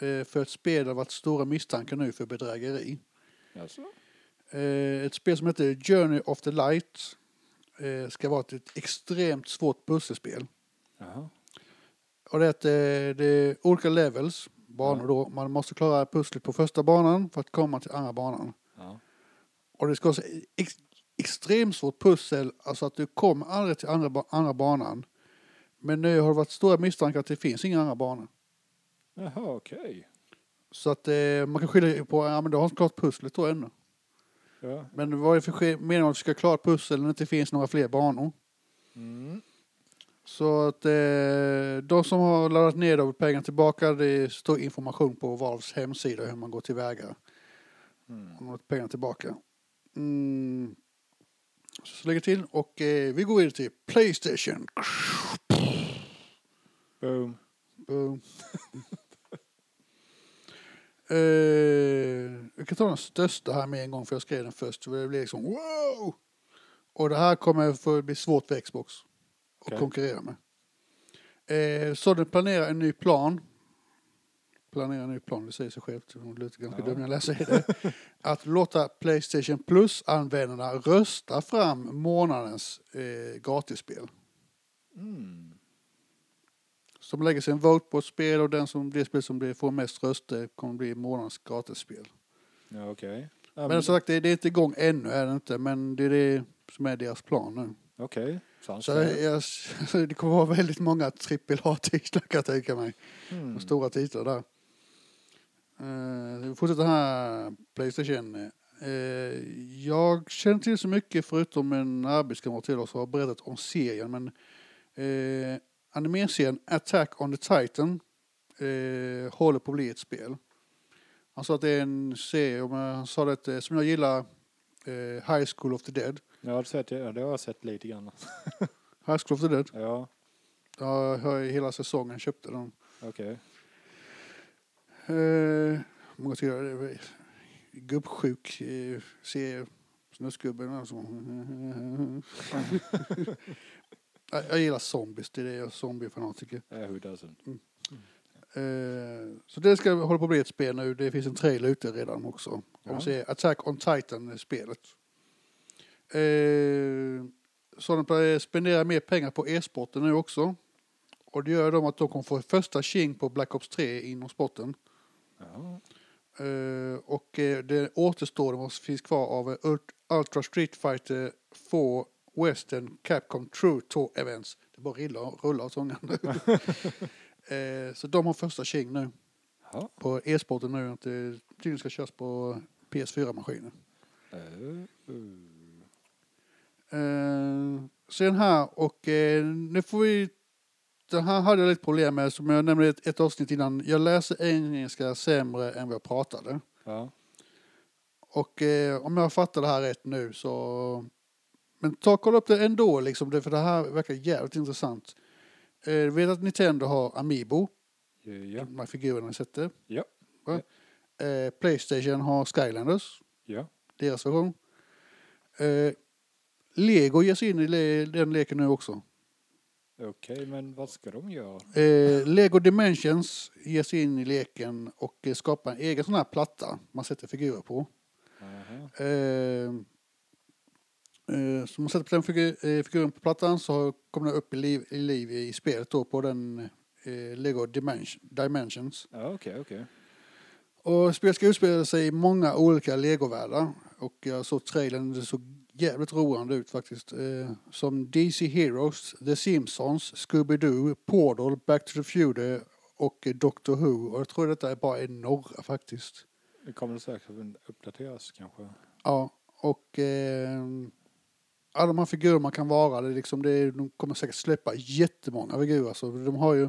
[SPEAKER 1] eh, för ett spel där det varit stora misstankar nu för bedrägeri.
[SPEAKER 2] Jaså?
[SPEAKER 1] Eh, ett spel som heter Journey of the Light eh, ska vara ett, ett extremt svårt pusselspel.
[SPEAKER 2] Jaha.
[SPEAKER 1] Och det är, eh, det är olika levels, banor
[SPEAKER 2] Ja.
[SPEAKER 1] då. Man måste klara pusslet på första banan för att komma till andra banan.
[SPEAKER 2] Ja.
[SPEAKER 1] Och det ska vara ex, extremt svårt pussel, alltså att du kommer aldrig till andra, andra banan. Men nu har det varit stora misstankar att det finns inga andra banor.
[SPEAKER 2] Jaha, okej.
[SPEAKER 1] Så att eh, man kan skylla på, ja men du har inte klarat pusslet då ännu.
[SPEAKER 2] Ja.
[SPEAKER 1] Men vad är det för ske- meningen att du ska klara pussel när det inte finns några fler banor?
[SPEAKER 2] Mm.
[SPEAKER 1] Så att eh, de som har laddat ner och pengar tillbaka, det står information på Valves hemsida hur man går tillväga.
[SPEAKER 2] Mm.
[SPEAKER 1] Om man har pengar tillbaka. Mm. Så lägger till och eh, vi går vidare till Playstation.
[SPEAKER 2] Boom.
[SPEAKER 1] Boom. eh, vi kan ta den största här med en gång för jag skrev den först. Så det blir liksom wow! Och det här kommer få bli svårt för Xbox att
[SPEAKER 2] Okej.
[SPEAKER 1] konkurrera med. Eh, så den planerar en ny plan. Planerar en ny plan, det säger sig självt. Det låter ganska
[SPEAKER 2] Ja.
[SPEAKER 1] dumt när jag läser det. Att låta Playstation Plus-användarna rösta fram månadens eh, gratisspel.
[SPEAKER 2] Mm.
[SPEAKER 1] Som lägger sig en vote på ett spel och den som, det spel som blir, får mest röster kommer bli månadens gratisspel.
[SPEAKER 2] Ja, okej. Ja,
[SPEAKER 1] Men som sagt, det, det är inte igång ännu, är det inte. Men det är det som är deras plan nu.
[SPEAKER 2] Okej. Sounds
[SPEAKER 1] Så
[SPEAKER 2] fair.
[SPEAKER 1] jag, det kommer vara väldigt många AAA-titlar kan jag tänka mig.
[SPEAKER 2] Mm.
[SPEAKER 1] De stora titlar där. Uh, vi fortsätter här, Playstation. Eh, jag känner till så mycket förutom en arbetskamrat till oss som har berättat om serien. Men uh, animerserien Attack on the Titan eh, håller på att bli ett spel. Han sa att det är en serie, om jag- han sa det eh, som jag gillar, eh, High School of the Dead.
[SPEAKER 2] Jag har sett, ja, det har jag sett lite grann.
[SPEAKER 1] High School of the Dead.
[SPEAKER 2] Ja,
[SPEAKER 1] Jag har hela säsongen, köpte den.
[SPEAKER 2] okej.
[SPEAKER 1] Eh, många tycker det är gubbsjuk eh, serie. Snusgubben alltså. jag, jag gillar zombies, det är det jag är zombiefanatiker.
[SPEAKER 2] Yeah, who doesn't?
[SPEAKER 1] Eh, så det ska hålla på att bli ett spel nu. Det finns en trailer ute redan också.
[SPEAKER 2] Ja.
[SPEAKER 1] Om ser Attack on Titan-spelet. Eh, så de börjar spendera mer pengar på e-sporten nu också. Och det gör de att de kommer få första tjing på Black Ops 3 inom sporten.
[SPEAKER 2] Ja.
[SPEAKER 1] Eh, och eh, det återstår som finns kvar av Ult- Ultra Street Fighter 4 Western Capcom True Tour Events. Det bara rullar, rullar tungan nu. eh, så de har första tjing nu
[SPEAKER 2] Ja.
[SPEAKER 1] på e-sporten nu. Att det tydligen ska köras på PS4-maskiner.
[SPEAKER 2] Uh, uh.
[SPEAKER 1] Eh, sen här och eh, nu får vi... Det här hade jag lite problem med som jag nämnde ett, ett avsnitt innan. Jag läser engelska sämre än vad jag pratade.
[SPEAKER 2] Ja.
[SPEAKER 1] Och eh, om jag fattar det här rätt nu så... Men ta och kolla upp det ändå liksom, för det här verkar jävligt intressant. Eh, vet att Nintendo har Amiibo,
[SPEAKER 2] Ja.
[SPEAKER 1] de här figurerna ni sett det.
[SPEAKER 2] Ja.
[SPEAKER 1] Va? Eh, Playstation har Skylanders,
[SPEAKER 2] Ja.
[SPEAKER 1] deras version. Eh, Lego ger sig in i le- den leken nu också.
[SPEAKER 2] Okej, men vad ska de göra?
[SPEAKER 1] Eh, Lego Dimensions ger sig in i leken och skapar en egen sån här platta man sätter figurer på.
[SPEAKER 2] Aha.
[SPEAKER 1] Eh, eh, så man sätter på den figur, eh, figuren på plattan så kommer den upp i liv i, liv i spelet då på den eh, Lego Dimension, Dimensions.
[SPEAKER 2] Ja, okej, okej.
[SPEAKER 1] Och spelet ska utspela sig i många olika legovärldar. Och jag såg trailern, det såg jävligt roande ut faktiskt. Som DC Heroes, The Simpsons, Scooby-Doo, Portal, Back to the Future och Doctor Who. Och jag tror detta är bara är några faktiskt.
[SPEAKER 2] Det kommer säkert att uppdateras kanske.
[SPEAKER 1] Ja, och eh, alla de här figurer man kan vara, det är liksom, det är, de kommer säkert släppa jättemånga figurer. Så de har ju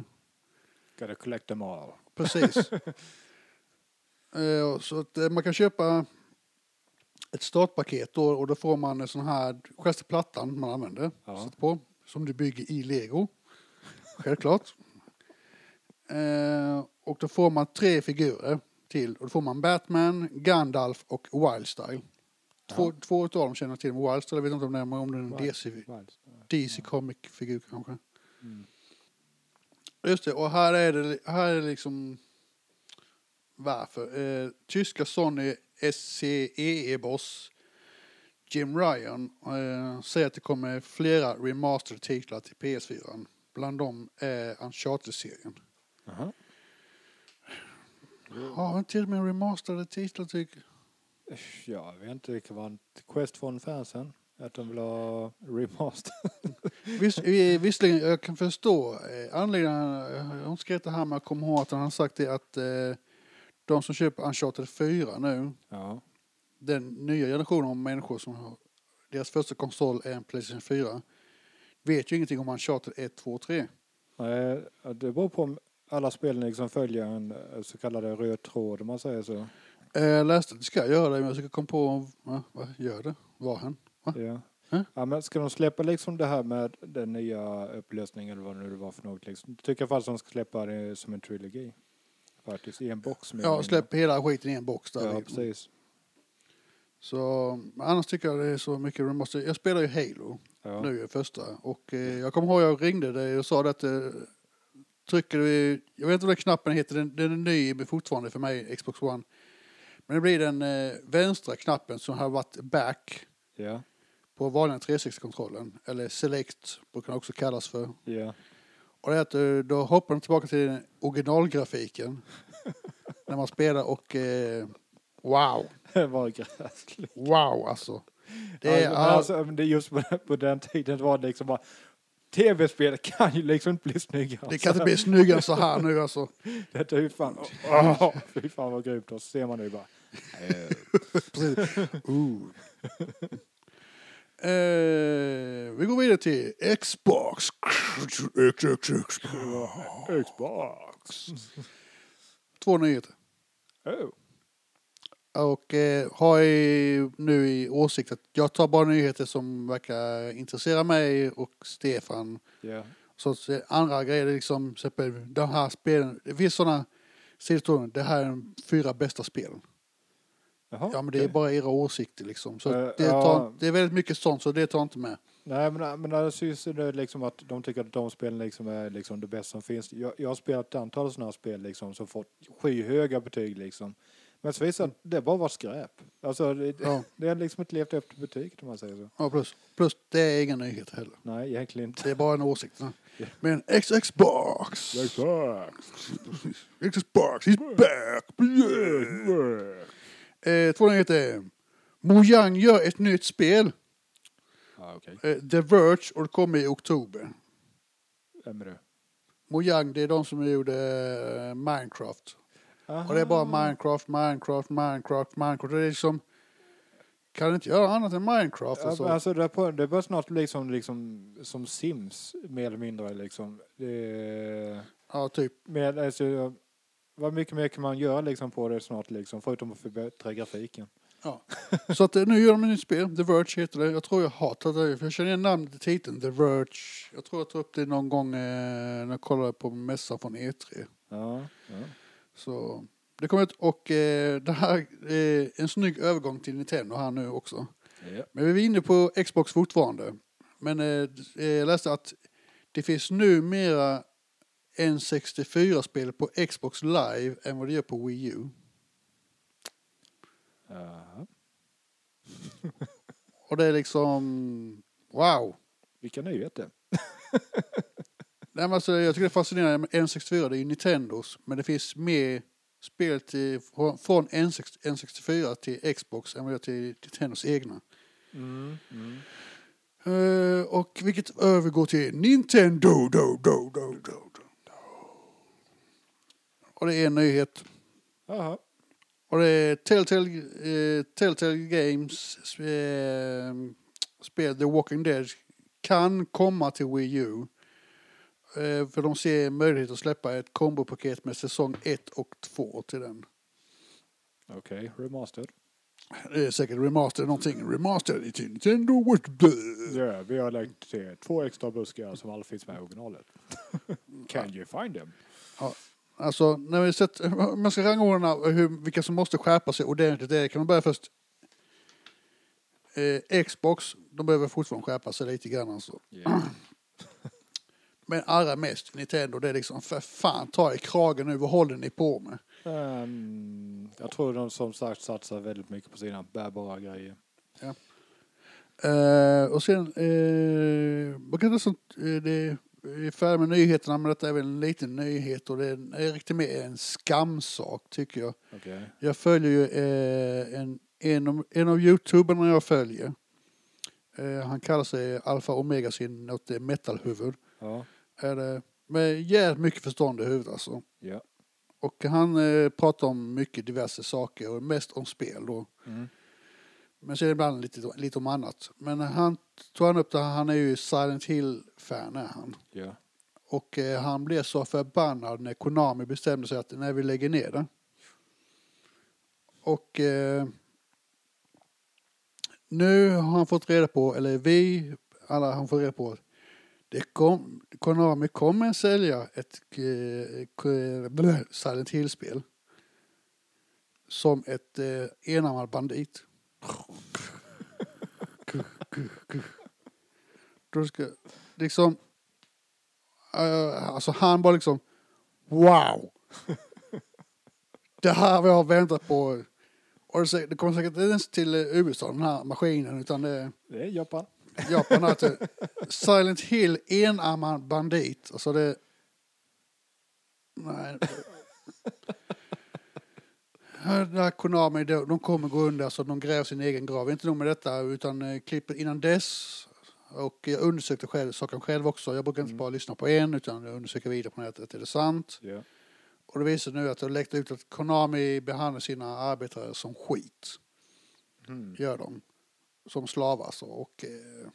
[SPEAKER 2] Gotta collect them all.
[SPEAKER 1] Precis. Eh, så att eh, man kan köpa ett startpaket då, och då får man en sån här, själva plattan man använder,
[SPEAKER 2] Ja.
[SPEAKER 1] sätter på, som du bygger i lego. Självklart. Eh, och då får man tre figurer till. Och då får man Batman, Gandalf och Wildstyle. Två,
[SPEAKER 2] Ja.
[SPEAKER 1] två av dem känner jag till. Wildstyle, jag vet inte om det är, om det är en
[SPEAKER 2] Wild-
[SPEAKER 1] DC. DC Comic-figur kanske.
[SPEAKER 2] Mm.
[SPEAKER 1] Just det, och här är det, här är det liksom varför. Eh, tyska Sony SCEE-boss Jim Ryan eh, säger att det kommer flera remastered titlar till PS4. Bland dem är Uncharted-serien. Har inte till och med remasterade titlar tycker
[SPEAKER 2] Ja, jag vet inte riktigt vad en Quest från fansen. Att de vill ha remaster.
[SPEAKER 1] Eh, Visserligen, jag kan förstå eh, anledningen. Skrivit det här men jag kommer ihåg att han har sagt det att eh, de som köper Uncharted 4 nu
[SPEAKER 2] Ja.
[SPEAKER 1] den nya generationen av människor som har deras första konsol är en Playstation 4 vet ju ingenting om Uncharted 1, 2, 3.
[SPEAKER 2] Nej, det beror på om alla spelen liksom följer en eh, så kallad röd tråd om man säger så.
[SPEAKER 1] Eh, Jag läste att det ska göra det men jag ska komma på va, vad gör det? Var han?
[SPEAKER 2] Ja.
[SPEAKER 1] Hm?
[SPEAKER 2] ja, men ska de släppa liksom det här med den nya upplösningen eller vad nu det var för något liksom. Tycker jag faktiskt att de ska släppa det som en trilogi. Faktiskt, i en box.
[SPEAKER 1] Ja, släpp hela skiten i en box där.
[SPEAKER 2] Ja, precis.
[SPEAKER 1] Så annars tycker jag det är så mycket remaster. Jag spelar ju Halo
[SPEAKER 2] Ja.
[SPEAKER 1] nu i första och eh, jag kommer ihåg jag ringde dig och sa det att eh, trycker du, jag vet inte vad den knappen heter, den, den är ny fortfarande för mig, Xbox One. Men det blir den eh, vänstra knappen som har varit back
[SPEAKER 2] Ja.
[SPEAKER 1] på vanliga 360-kontrollen, eller select brukar den också kallas för.
[SPEAKER 2] Ja.
[SPEAKER 1] Och det är att eh, då hoppar den tillbaka till den originalgrafiken när man spelar och eh, wow,
[SPEAKER 2] Det var gräsligt.
[SPEAKER 1] wow alltså. Det är,
[SPEAKER 2] alltså, men det är just på den, på den tiden var det liksom bara Tv-spel kan ju liksom inte bli snyggare.
[SPEAKER 1] det kan inte bli snyggare än så här nu alltså.
[SPEAKER 2] Detta är ju fan... Åh, fy fan vad grymt. Och så ser man ju bara...
[SPEAKER 1] Precis. Ooh. Eh, vi går vidare till Xbox.
[SPEAKER 2] Xbox.
[SPEAKER 1] Två nyheter.
[SPEAKER 2] Oh.
[SPEAKER 1] Och eh, har ju nu i åsikt att jag tar bara nyheter som verkar intressera mig och Stefan.
[SPEAKER 2] Ja.
[SPEAKER 1] Så eh, andra grejer liksom, till exempel de här spelen. Det finns sådana sidor, det här är de fyra bästa spelen.
[SPEAKER 2] Jaha,
[SPEAKER 1] Ja men det är
[SPEAKER 2] okej.
[SPEAKER 1] bara era åsikter liksom. Så
[SPEAKER 2] Eh,
[SPEAKER 1] det,
[SPEAKER 2] ja.
[SPEAKER 1] tar, det är väldigt mycket sånt så det tar inte med.
[SPEAKER 2] Nej men, men det syns ju det liksom att de tycker att de spelen liksom är liksom det bästa som finns. Jag, jag har spelat ett antal sådana här spel liksom som fått skyhöga betyg liksom. Men så visar det att det bara var skräp. Alltså det,
[SPEAKER 1] Ja.
[SPEAKER 2] det har liksom inte levt upp till betyget om man säger så.
[SPEAKER 1] Ja, plus, plus det är inga nyheter heller.
[SPEAKER 2] Nej, egentligen inte.
[SPEAKER 1] Det är bara en åsikt. va? Men Xbox! Xbox is back! Yeah. Eh, två nyheter. Mojang gör ett nytt spel.
[SPEAKER 2] Ja, okej.
[SPEAKER 1] Eh, The Verge och det kommer i oktober.
[SPEAKER 2] Vem är det?
[SPEAKER 1] Mojang det är de som gjorde eh, Minecraft. Och det är bara Minecraft, Minecraft, Minecraft, Minecraft. Det är liksom... Kan inte göra annat än Minecraft.
[SPEAKER 2] Ja,
[SPEAKER 1] Alltså.
[SPEAKER 2] alltså det, är på, det bör snart bli som, liksom, som Sims, mer eller mindre. Liksom. Det
[SPEAKER 1] Ja, typ.
[SPEAKER 2] med, alltså, vad mycket mer kan man göra liksom, på det snart, liksom, förutom att förbättra grafiken?
[SPEAKER 1] Ja. Så att eh, nu gör de ett nytt spel. The Verge heter det. Jag tror jag har tagit det. För jag känner igen namnet i titeln. The Verge. Jag tror jag tog upp det någon gång eh, när jag kollade på mässan från E3.
[SPEAKER 2] Ja, ja.
[SPEAKER 1] Så det kommer ut och eh, det här är en snygg övergång till Nintendo här nu också.
[SPEAKER 2] ja.
[SPEAKER 1] Men vi är inne på Xbox fortfarande. Men eh, eh, jag läste att det finns numera en 64-spel på Xbox Live än vad det gör på Wii U.
[SPEAKER 2] Jaha.
[SPEAKER 1] Och det är liksom wow.
[SPEAKER 2] Vilka nyheter.
[SPEAKER 1] Nej, men alltså, jag tycker det är fascinerande med N64, det är ju Nintendos, men det finns mer spel till, från från N6 N64 till Xbox än vad det är till Nintendos egna.
[SPEAKER 2] Mm, mm.
[SPEAKER 1] Eh, och vilket övergår till Nintendo. Do, do, do, do, do. Och det är en nyhet.
[SPEAKER 2] Jaha.
[SPEAKER 1] Och det är Telltale, eh, Telltale Games eh, spel The Walking Dead kan komma till Wii U. Eh, för de ser möjlighet att släppa ett kombopaket med säsong 1 och 2 till den.
[SPEAKER 2] Okej, remastered.
[SPEAKER 1] Det är säkert remaster någonting. Remaster till Nintendo. The-
[SPEAKER 2] Ja, vi har lagt till två extra buskar som aldrig finns med i originalet. Can you find them?
[SPEAKER 1] Alltså, när vi sett, man ska rangordna hur, vilka som måste skärpa sig ordentligt, det kan man börja först. Eh, Xbox, de behöver fortfarande skärpa sig lite grann alltså.
[SPEAKER 2] Ja.
[SPEAKER 1] Men allra mest Nintendo, det är liksom för fan ta i kragen nu, vad håller ni på med?
[SPEAKER 2] Ehm, jag tror de som sagt satsar väldigt mycket på sina bärbara grejer.
[SPEAKER 1] Eh, och sen, eh, vad kan sånt, eh, det är färdig med nyheterna, men detta är väl en liten nyhet och det är, riktigt med en skamsak tycker jag.
[SPEAKER 2] Okej.
[SPEAKER 1] Jag följer ju eh, en, en, av, en av youtuberna jag följer. Eh, han kallar sig Alfa Omega sin något eh, metalhuvud.
[SPEAKER 2] Ja.
[SPEAKER 1] Är det, med jävligt mycket förstånd i huvudet alltså.
[SPEAKER 2] Ja.
[SPEAKER 1] Och han eh, pratar om mycket diverse saker och mest om spel då.
[SPEAKER 2] Mm.
[SPEAKER 1] Men sen ibland lite, lite om annat. Men han tog han upp det han är ju Silent Hill-fan är han.
[SPEAKER 2] Ja.
[SPEAKER 1] Och eh, han blev så förbannad när Konami bestämde sig att när vi lägger ner det. Och eh, nu har han fått reda på, eller vi alla har fått reda på att det kom, Konami kommer sälja ett eh, blä, Silent Hill-spel som ett eh, enarmad bandit. Då ska, liksom, eh, alltså han bara liksom, wow! Det här har jag väntat på. Och det det kommer säkert inte ens till USA den här maskinen utan det
[SPEAKER 2] Det är Japan.
[SPEAKER 1] Japan har till Silent Hill enarmad bandit. Alltså det... Nej. Här Konami, de de kommer gå under så de gräver sin egen grav. Inte nog med detta utan eh, klippet innan dess och jag undersökte själv, saken själv också. Jag brukar inte bara lyssna på en utan jag undersöker vidare på nätet. Är det sant?
[SPEAKER 2] Ja.
[SPEAKER 1] Och det visar nu att det har läckt ut att Konami behandlar sina arbetare som skit.
[SPEAKER 2] Mm.
[SPEAKER 1] Gör de. Som slavar alltså. Och eh,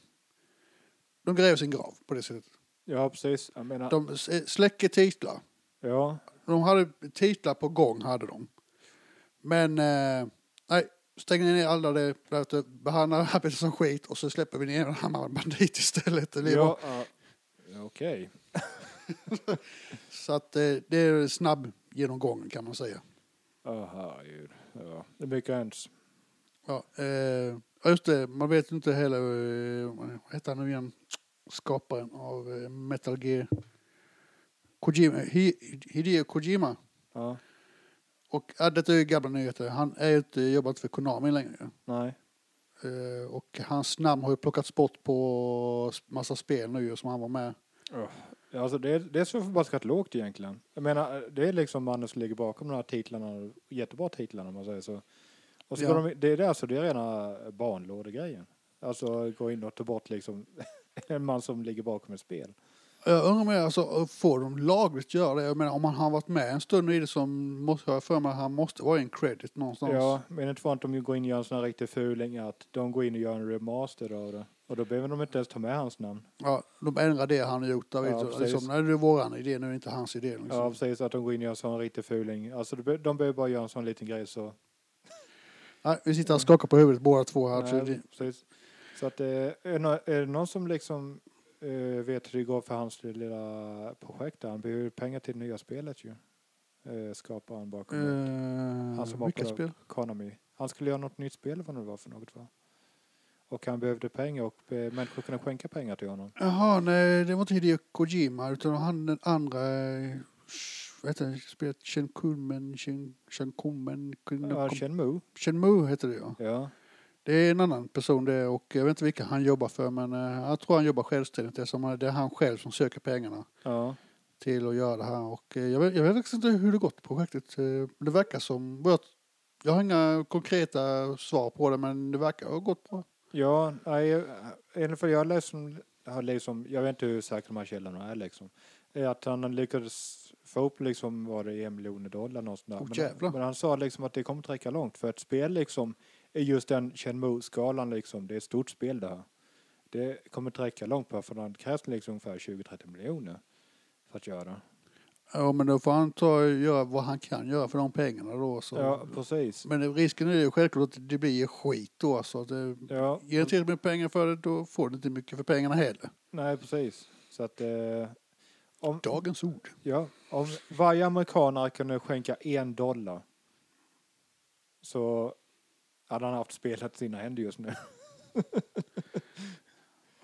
[SPEAKER 1] de gräver sin grav på det sättet.
[SPEAKER 2] ja, precis. Jag menar,
[SPEAKER 1] De släcker titlar.
[SPEAKER 2] ja,
[SPEAKER 1] De hade titlar på gång hade de. Men eh, nej, stänger ner alla det, behandlar arbetet som skit och så släpper vi ner en hammare bandit istället. Det blir
[SPEAKER 2] ja, ja, okej.
[SPEAKER 1] Så att eh, det är snabb genomgång kan man säga.
[SPEAKER 2] Herregud. Ja, det mycket ens.
[SPEAKER 1] Ja, eh, just det, man vet inte heller, eh, vad heter han nu igen, skaparen av eh, Metal Gear. Kojima, Hi, Hideo Kojima.
[SPEAKER 2] Ja.
[SPEAKER 1] Och ja, detta är ju gamla nyheter. Han är ju inte, jobbar inte för Konami längre.
[SPEAKER 2] Nej.
[SPEAKER 1] Eh, och hans namn har ju plockats bort på massa spel nu som han var med.
[SPEAKER 2] Ja, Alltså det, är, det är så förbaskat lågt egentligen. Jag menar, det är liksom mannen som ligger bakom de här titlarna, jättebra titlarna om man säger så. Och så
[SPEAKER 1] Ja.
[SPEAKER 2] de, det är det alltså, det är rena barnlådegrejen. Alltså gå in och ta bort liksom en man som ligger bakom ett spel.
[SPEAKER 1] Jag undrar med, alltså, får de lagligt göra det? Jag menar, om han har varit med en stund i det så måste jag för mig att han måste vara en credit någonstans.
[SPEAKER 2] Ja, men inte för att de går in och gör en sån här riktig fuling att de går in och gör en remaster av det. Och då behöver de inte ens ta med hans namn.
[SPEAKER 1] Ja, de ändrar det han har gjort. Där,
[SPEAKER 2] Ja,
[SPEAKER 1] vet liksom, nej, det är våran idé, nu är det inte hans idé. Liksom.
[SPEAKER 2] Ja, precis. Att de går in och gör en sån riktig fuling. Alltså de, be- de behöver bara göra en sån liten grej så.
[SPEAKER 1] Nej, vi sitter och skakar på huvudet båda två här.
[SPEAKER 2] Nej, precis. Så att eh, är det någon som liksom eh, vet hur det går för hans lilla projekt där? Han behöver pengar till det nya spelet ju. Eh, skaparen bakom det. Han
[SPEAKER 1] uh,
[SPEAKER 2] som var på
[SPEAKER 1] spel?
[SPEAKER 2] Konami. Han skulle göra något nytt spel vad det var för något va? Och han behövde pengar och eh, människor kunde skänka pengar till honom.
[SPEAKER 1] Jaha, nej, det var inte Hideo Kojima utan han den andra, vad heter det, spelet Shenkunmen, Shen- Shenkunmen,
[SPEAKER 2] Ja, Shenmue.
[SPEAKER 1] Shenmue heter det ja.
[SPEAKER 2] Ja.
[SPEAKER 1] Det är en annan person det och jag vet inte vilka han jobbar för men eh, jag tror han jobbar självständigt eftersom det är han själv som söker pengarna
[SPEAKER 2] Ja.
[SPEAKER 1] till att göra det här och eh, jag vet, jag vet faktiskt inte hur det gått projektet. eh, Det verkar som, jag, har inga konkreta svar på det men det verkar ha gått bra.
[SPEAKER 2] Ja, i alla fall jag liksom, har liksom, jag vet inte hur säkra de här källorna är liksom. Att han lyckades få upp liksom, var det en miljon dollar någonstans där.
[SPEAKER 1] jävlar.
[SPEAKER 2] men, men han sa liksom att det kommer att räcka långt för ett spel liksom just den Shenmue-skalan liksom, det är ett stort spel det här. Det kommer inte räcka långt på för det krävs liksom ungefär 20-30 miljoner för att göra.
[SPEAKER 1] Ja men då får han ta göra vad han kan göra för de pengarna då. Så.
[SPEAKER 2] Ja, precis.
[SPEAKER 1] Men risken är ju självklart att det blir skit då. Så att det,
[SPEAKER 2] Ja,
[SPEAKER 1] ger du till med pengar för det då får du inte mycket för pengarna heller.
[SPEAKER 2] nej precis. Så att eh, om,
[SPEAKER 1] Dagens ord.
[SPEAKER 2] Ja, om varje amerikanare kunde skänka en dollar så hade han haft spelet i sina händer just nu.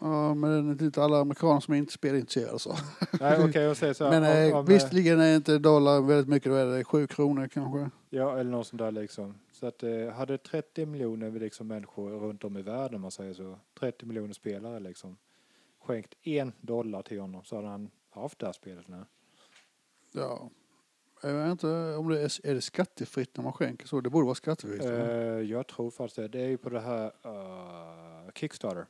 [SPEAKER 1] Ja men det är inte alla amerikaner som är inte spelintresserade så.
[SPEAKER 2] Nej, okej, jag säger så här.
[SPEAKER 1] Men
[SPEAKER 2] om,
[SPEAKER 1] eh,
[SPEAKER 2] om,
[SPEAKER 1] visserligen är inte dollar väldigt mycket, då är det sju kronor kanske.
[SPEAKER 2] Ja, eller något sånt där liksom. Så att eh, hade 30 miljoner liksom människor runt om i världen, om man säger så, 30 miljoner spelare liksom, skänkt en dollar till honom så hade han haft det här spelet nu.
[SPEAKER 1] Ja. Jag vet inte om det är, är det skattefritt när man skänker så. Det borde vara skattefritt. Va?
[SPEAKER 2] jag tror faktiskt det. Det är ju på det här eh, Kickstarter.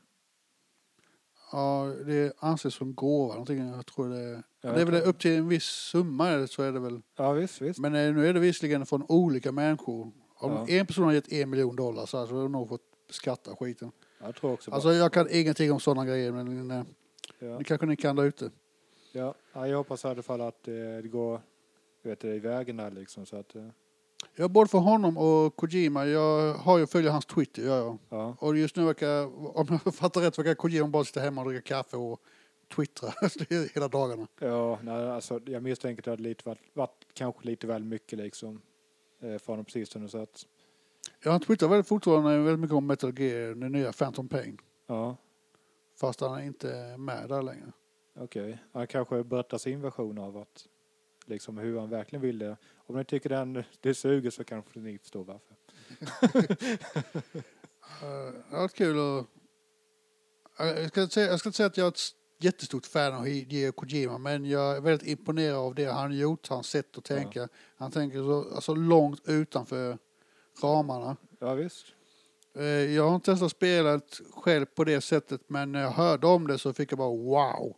[SPEAKER 1] Ja, det anses som gåva någonting. Jag tror det är.
[SPEAKER 2] Ja,
[SPEAKER 1] det är väl
[SPEAKER 2] tror-
[SPEAKER 1] upp till en viss summa det, så är det väl.
[SPEAKER 2] Ja, visst, visst.
[SPEAKER 1] Men eh, nu är det visserligen från olika människor. Om
[SPEAKER 2] Ja.
[SPEAKER 1] en person har gett en miljon dollar så hade de nog fått skatta skiten.
[SPEAKER 2] Jag tror också
[SPEAKER 1] Alltså jag kan ingenting om sådana grejer men
[SPEAKER 2] ja.
[SPEAKER 1] det kanske ni kan där ute.
[SPEAKER 2] Ja, ja, jag hoppas i alla fall att det går vet du, i vägen där liksom så att eh,
[SPEAKER 1] Jag har både för honom och Kojima, jag har ju följer hans Twitter gör jag.
[SPEAKER 2] ja.
[SPEAKER 1] Och just nu verkar, om jag fattar rätt, verkar Kojima bara sitta hemma och dricka kaffe och twittra hela dagarna.
[SPEAKER 2] Ja, nej, alltså jag misstänker att det hade lite varit, varit kanske lite väl mycket liksom eh, för honom precis nu så att
[SPEAKER 1] Ja, han twittrar väldigt fortfarande väldigt mycket om Metal Gear, den nya Phantom Pain.
[SPEAKER 2] ja,
[SPEAKER 1] Fast han är inte med där längre.
[SPEAKER 2] okej. Han kanske berättar sin version av att liksom hur han verkligen vill det. Om ni tycker den det suger så kanske ni förstår varför.
[SPEAKER 1] Uh, det har varit kul att... Eh, jag, ska inte säga, jag ska inte säga att jag är ett jättestort fan av Hideo Kojima men jag är väldigt imponerad av det han gjort, hans sätt att tänka. Han tänker så alltså, långt utanför ramarna.
[SPEAKER 2] Ja visst.
[SPEAKER 1] Eh, Jag har inte testat spelet själv på det sättet men när jag hörde om det så fick jag bara wow.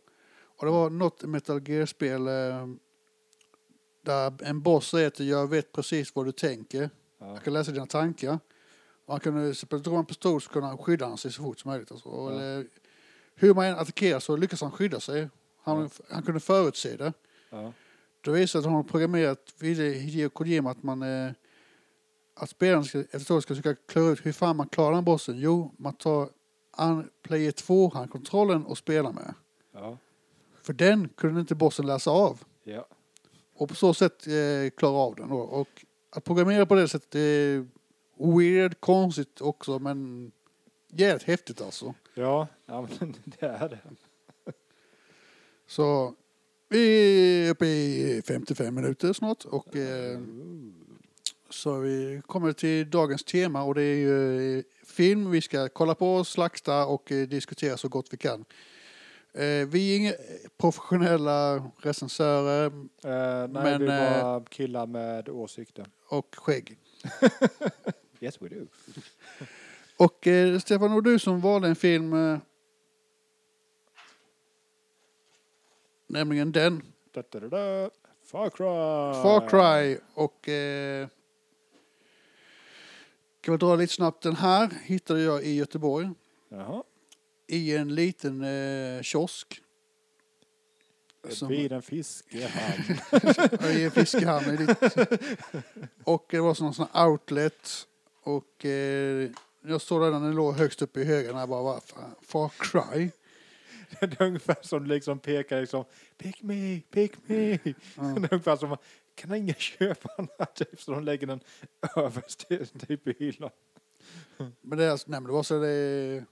[SPEAKER 1] Och det var något Metal Gear-spel där en boss säger att jag vet precis vad du tänker.
[SPEAKER 2] Ja.
[SPEAKER 1] Jag kan läsa dina tankar. Och han kunde, drog en pistol så kunde han skydda han sig så fort som möjligt. Alltså.
[SPEAKER 2] Ja.
[SPEAKER 1] eller, hur man än attackerar så lyckas han skydda sig. Han, han kunde förutse det.
[SPEAKER 2] Ja.
[SPEAKER 1] Då visar att han har programmerat vid Hideo Kojima att man eh, att spelaren ska, efter ett tag ska försöka klura ut hur fan man klarar den bossen. Jo, man tar an, player 2-handkontrollen och spelar med.
[SPEAKER 2] Ja.
[SPEAKER 1] För den kunde inte bossen läsa av.
[SPEAKER 2] Ja.
[SPEAKER 1] Och på så sätt eh, klara av den. Då. Och att programmera på det sättet är weird, konstigt också, men jävligt häftigt alltså.
[SPEAKER 2] Ja, ja men det är det.
[SPEAKER 1] Så vi är uppe i 55 minuter snart och eh, Så vi kommer till dagens tema och det är ju eh, film vi ska kolla på, slakta och eh, diskutera så gott vi kan. Eh, Vi är inga professionella recensörer
[SPEAKER 2] Eh, nej,
[SPEAKER 1] Men,
[SPEAKER 2] vi
[SPEAKER 1] eh,
[SPEAKER 2] var killar med åsikter.
[SPEAKER 1] och skägg.
[SPEAKER 2] Yes we do.
[SPEAKER 1] Och eh, Stefan, och du som valde en film, eh, nämligen den,
[SPEAKER 2] da, da, da. Far Cry!
[SPEAKER 1] Far Cry. Och eh, kan vi dra lite snabbt, den här hittade jag i Göteborg
[SPEAKER 2] Jaha.
[SPEAKER 1] I en liten eh, kiosk. Som-
[SPEAKER 2] Vid en fiskehamn.
[SPEAKER 1] I en fiskehamn. Och det var sån sån outlet. Och eh, jag såg den, den låg högst upp i högen. Jag bara, Far Cry?
[SPEAKER 2] det är ungefär som liksom pekar liksom Pick me, pick me. Det är ungefär som kan ingen köpa den här typ så de lägger den överst typ i hyllan.
[SPEAKER 1] Men det, är alltså, nej, men det var så det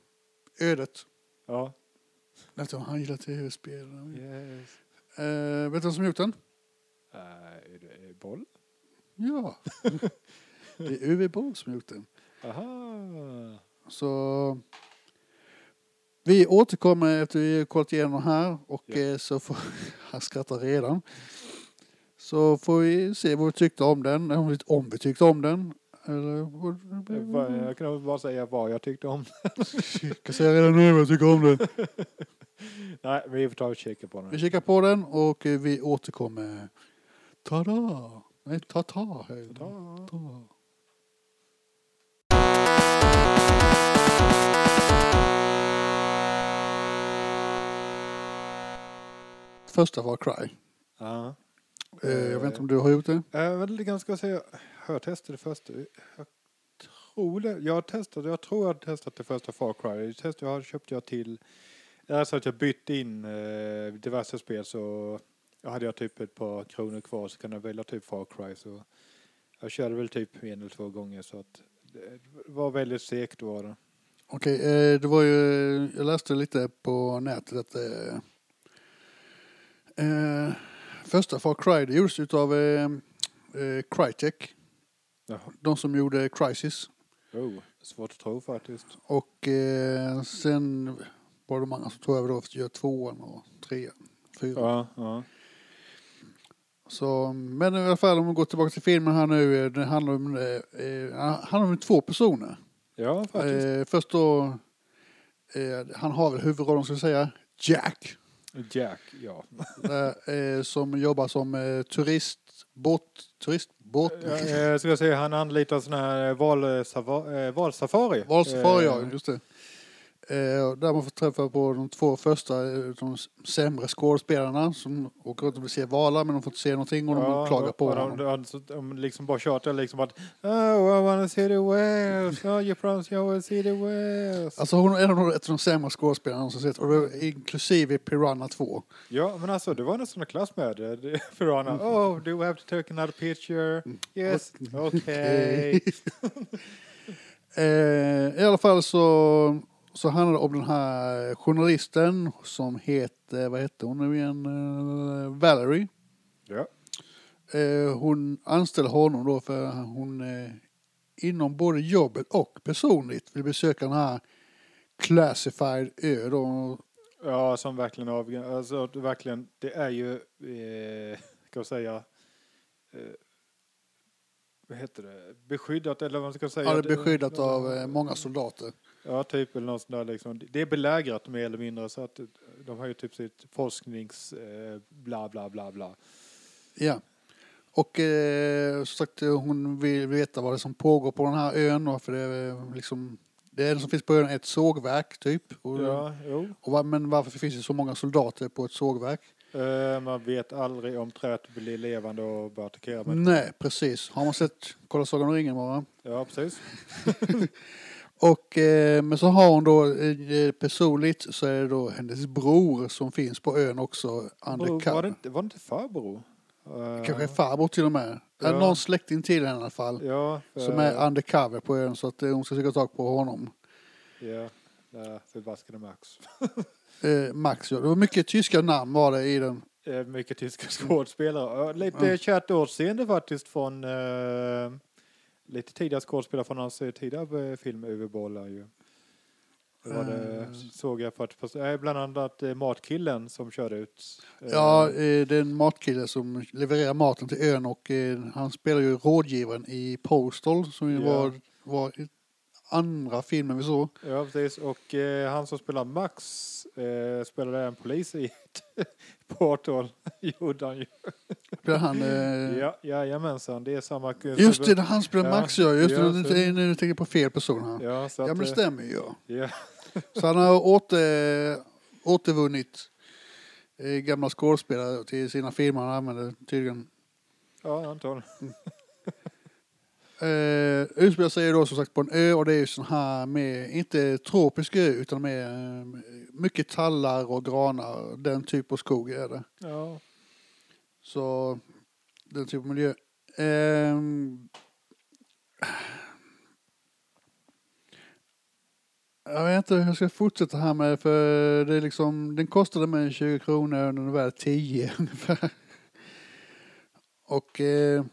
[SPEAKER 1] ödet.
[SPEAKER 2] Ja.
[SPEAKER 1] Att han gillar tv-spel.
[SPEAKER 2] Yes.
[SPEAKER 1] Eh, vet du vem som gjort den?
[SPEAKER 2] Uh, är det boll?
[SPEAKER 1] Ja. det är Uwe Boll som gjort den.
[SPEAKER 2] Aha.
[SPEAKER 1] Så vi återkommer efter vi har kollat igenom här och
[SPEAKER 2] Ja.
[SPEAKER 1] eh, så får han skrattar redan. Så får vi se vad vi tyckte om den, om vi, om vi tyckte om den. Eller,
[SPEAKER 2] Eh, vad- Jag kan bara säga vad jag tyckte om.
[SPEAKER 1] jag kan säga redan nu vad jag tycker om den.
[SPEAKER 2] Nej, vi får ta och kika på
[SPEAKER 1] Vi
[SPEAKER 2] den.
[SPEAKER 1] kikar på den och eh, vi återkommer. Tada! Nej, ta-ta.
[SPEAKER 2] Ta.
[SPEAKER 1] Ta. Första var Cry.
[SPEAKER 2] Ja.
[SPEAKER 1] Eh, jag vet inte om du har gjort det?
[SPEAKER 2] Jag vet inte ganska säga. Jag testade det första. Jag tror det. Jag testade. Jag tror jag testat det första Far Cry. Det testade jag köpte jag till. Alltså att jag bytte in eh, diverse spel så jag hade jag typ ett par kronor kvar så kunde jag välja typ Far Cry så jag körde väl typ en eller två gånger så att det var väldigt segt var det.
[SPEAKER 1] Okej, eh, det var ju, jag läste lite på nätet att eh, eh, första Far Cry det gjordes utav eh, eh, Crytek,
[SPEAKER 2] Jaha.
[SPEAKER 1] de som gjorde Crisis.
[SPEAKER 2] Oh, svårt att tro faktiskt.
[SPEAKER 1] Och eh, sen var det många som tog över då att göra tvåan och trean, fyran.
[SPEAKER 2] Ja, ja.
[SPEAKER 1] Så, men i alla fall om vi går tillbaka till filmen här nu, eh, det handlar om, eh, eh, handlar om två personer.
[SPEAKER 2] Ja, faktiskt.
[SPEAKER 1] Eh, först då, eh, han har väl huvudrollen ska jag säga, Jack.
[SPEAKER 2] Jack, ja.
[SPEAKER 1] eh, som jobbar som eh, turistbåt, turistbåt,
[SPEAKER 2] Ja, eh, ska jag säga, han anlitar sån här valsafari. Eh, valsafari.
[SPEAKER 1] valsafari ja,
[SPEAKER 2] Eh,
[SPEAKER 1] just det. Eh, där man får träffa på de två första, eh, de sämre skådespelarna som åker runt och vill se valar men de får inte se någonting och de klagar på honom.
[SPEAKER 2] de, de, de liksom bara tjatar liksom att Oh, I wanna see the whales. Oh, you promised you will see the whales.
[SPEAKER 1] Alltså hon är ett av de sämre skådespelarna som sett, och det, inklusive Piranha 2.
[SPEAKER 2] Ja, men alltså det var nästan en klass med det. det. Piranha. Oh, do we have to take another picture? Yes, okay.
[SPEAKER 1] Eh, I alla fall så, så handlar det om den här journalisten som heter, vad heter hon nu igen, Eh, Valerie.
[SPEAKER 2] Ja.
[SPEAKER 1] Eh, hon anställer honom då för hon eh, inom både jobbet och personligt vill besöka den här classified ö då.
[SPEAKER 2] ja, som verkligen av... Alltså verkligen, det är ju, eh, ska jag säga, eh, vad heter det, beskyddat eller vad man ska säga.
[SPEAKER 1] Ja, det är beskyddat av många soldater.
[SPEAKER 2] Ja, typ eller något där liksom. Det är belägrat mer eller mindre så att de har ju typ sitt forsknings eh, bla bla bla bla.
[SPEAKER 1] Ja. Och eh, som sagt, hon vill veta vad det är som pågår på den här ön. och För det är eh, liksom, det enda som finns på ön är ett sågverk typ. Och,
[SPEAKER 2] Ja, jo.
[SPEAKER 1] och, men varför finns det så många soldater på ett sågverk?
[SPEAKER 2] Eh, man vet aldrig om träet blir levande och börjar attackera.
[SPEAKER 1] Nej, precis. Har man sett Kolla Sagan om ringen bara?
[SPEAKER 2] Ja, precis.
[SPEAKER 1] Och, eh, men så har hon då eh, personligt så är det då hennes bror som finns på ön också
[SPEAKER 2] Bror,
[SPEAKER 1] undercover.
[SPEAKER 2] var, det inte, var det inte farbror? Eh,
[SPEAKER 1] Kanske är farbror till och med.
[SPEAKER 2] Ja.
[SPEAKER 1] Någon släkting till henne i alla fall.
[SPEAKER 2] Ja, för,
[SPEAKER 1] Som är undercover på ön så att eh, hon ska försöka tag på honom.
[SPEAKER 2] Ja, förbaskade Max.
[SPEAKER 1] Eh, Max, ja. Det var mycket tyska namn var det i den.
[SPEAKER 2] Eh, mycket tyska skådespelare. Lite
[SPEAKER 1] Ja.
[SPEAKER 2] kärt återseende faktiskt från... Lite tidigare skådespelare från hans eh, tidigare eh, film Överbollar ju. Det var det,
[SPEAKER 1] Eh.
[SPEAKER 2] såg jag 40 procent. Eh, Bland annat Matkillen som körde ut.
[SPEAKER 1] Ja, det är en matkille som levererar maten till ön och han spelar ju rådgivaren i Postal som ju
[SPEAKER 2] Ja.
[SPEAKER 1] var, var i andra filmen vi såg.
[SPEAKER 2] Ja, precis. Och eh, han som spelar Max eh, spelade en polis i Portal. gjorde han ju.
[SPEAKER 1] Spelar han, eh,
[SPEAKER 2] Ja, jajamensan. Det är samma...
[SPEAKER 1] Just det, han spelar
[SPEAKER 2] Ja,
[SPEAKER 1] Max ja. Just
[SPEAKER 2] ja,
[SPEAKER 1] det, nu, nu tänker jag på fel person här.
[SPEAKER 2] Ja, så
[SPEAKER 1] Ja
[SPEAKER 2] att,
[SPEAKER 1] men det
[SPEAKER 2] eh,
[SPEAKER 1] stämmer ju. Ja.
[SPEAKER 2] Ja,
[SPEAKER 1] Så han har åter, återvunnit eh, gamla skådespelare till sina filmer han använder tydligen.
[SPEAKER 2] ja antagligen.
[SPEAKER 1] Eh, utspelar sig då som sagt på en ö och det är ju sån här med, inte tropisk ö utan med eh, mycket tallar och granar. Den typ av skog är det.
[SPEAKER 2] Ja.
[SPEAKER 1] Så den typ av miljö. Ehm, jag vet inte hur jag ska fortsätta här med för det är liksom, den kostade mig 20 kronor och den är värd 10 ungefär. Och eh,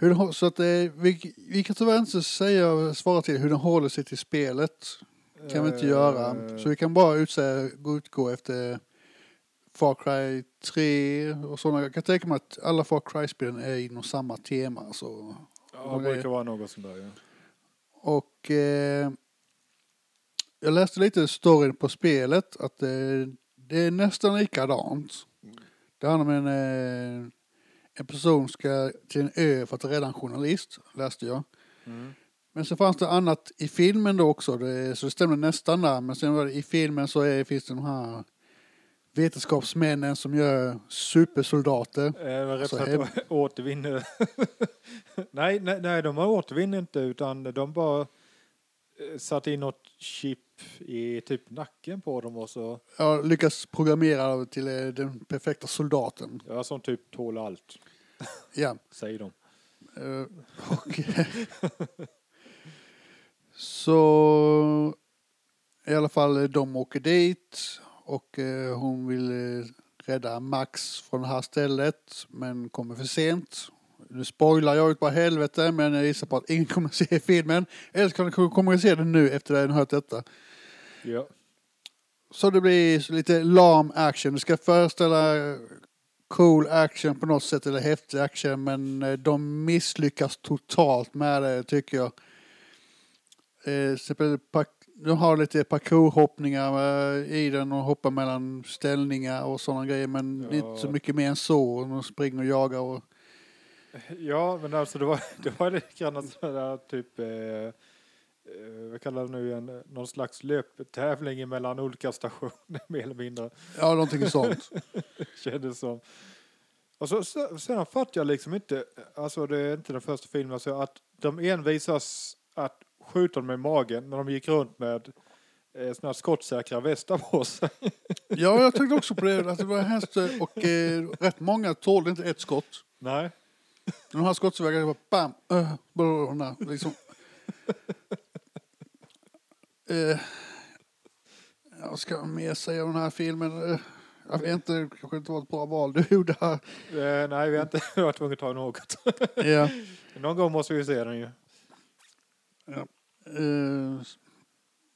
[SPEAKER 1] hur så att eh, vi, vi kan tyvärr inte säga, svara till hur den håller sig till spelet. kan vi inte göra.
[SPEAKER 2] Eh,
[SPEAKER 1] Så vi kan bara utsäga, utgå efter Far Cry 3 och sådana. Jag kan tänka mig att alla Far Cry-spelen är inom samma tema. Så.
[SPEAKER 2] Ja, det brukar vara något sånt där. Ja.
[SPEAKER 1] Och eh, jag läste lite storyn på spelet att eh, det är nästan likadant. Det handlar om en, eh, en person ska till en ö för att rädda en journalist, läste jag.
[SPEAKER 2] Mm.
[SPEAKER 1] Men så fanns det annat i filmen då också, det, så det stämde nästan där. Men sen var det, i filmen så är, finns det de här vetenskapsmännen som gör supersoldater.
[SPEAKER 2] Eh, rätt
[SPEAKER 1] Så
[SPEAKER 2] sagt
[SPEAKER 1] hem-
[SPEAKER 2] återvinner. nej, nej, nej, de återvinner inte utan de bara eh, satt in något chip i typ nacken på dem och så,
[SPEAKER 1] Jag lyckas programmera till eh, den perfekta soldaten.
[SPEAKER 2] ja, som typ tål allt,
[SPEAKER 1] Ja.
[SPEAKER 2] säger de.
[SPEAKER 1] Eh, och, så i alla fall eh, de åker dit och eh, hon vill eh, rädda Max från det här stället men kommer för sent. Nu spoilar jag ut bara helvete men jag gissar på att ingen kommer se filmen. Eller så kommer jag se den nu efter att jag har hört detta.
[SPEAKER 2] Ja.
[SPEAKER 1] Så det blir lite lam action. Det ska föreställa cool action på något sätt eller häftig action men eh, de misslyckas totalt med det tycker jag. Eh, de har lite parkourhoppningar eh, i den och hoppar mellan ställningar och sådana grejer men
[SPEAKER 2] Ja.
[SPEAKER 1] inte så mycket mer än så. De springer och jagar och
[SPEAKER 2] ja, men alltså det var, det var lite grann sådär typ, eh, vad kallar det nu igen, någon slags löptävling mellan olika stationer mer eller mindre.
[SPEAKER 1] ja, någonting sånt.
[SPEAKER 2] kändes som. Och så, så, sen fattar jag liksom inte, alltså det är inte den första filmen, alltså att de envisas att skjuta dem i magen när de gick runt med eh, såna här skottsäkra västar på sig.
[SPEAKER 1] Ja, jag tänkte också på det. Att det var hemskt och eh, rätt många tålde inte ett skott.
[SPEAKER 2] Nej.
[SPEAKER 1] De här skottsvägarna var bam, uh, blablabla, liksom. uh, jag ska mer säga om den här filmen. Eh, jag vet inte, det kanske inte var ett bra val du gjorde här.
[SPEAKER 2] Eh, nej, vi har inte varit tvungna att ta något.
[SPEAKER 1] Ja.
[SPEAKER 2] Någon gång måste vi se den ju.
[SPEAKER 1] Eh,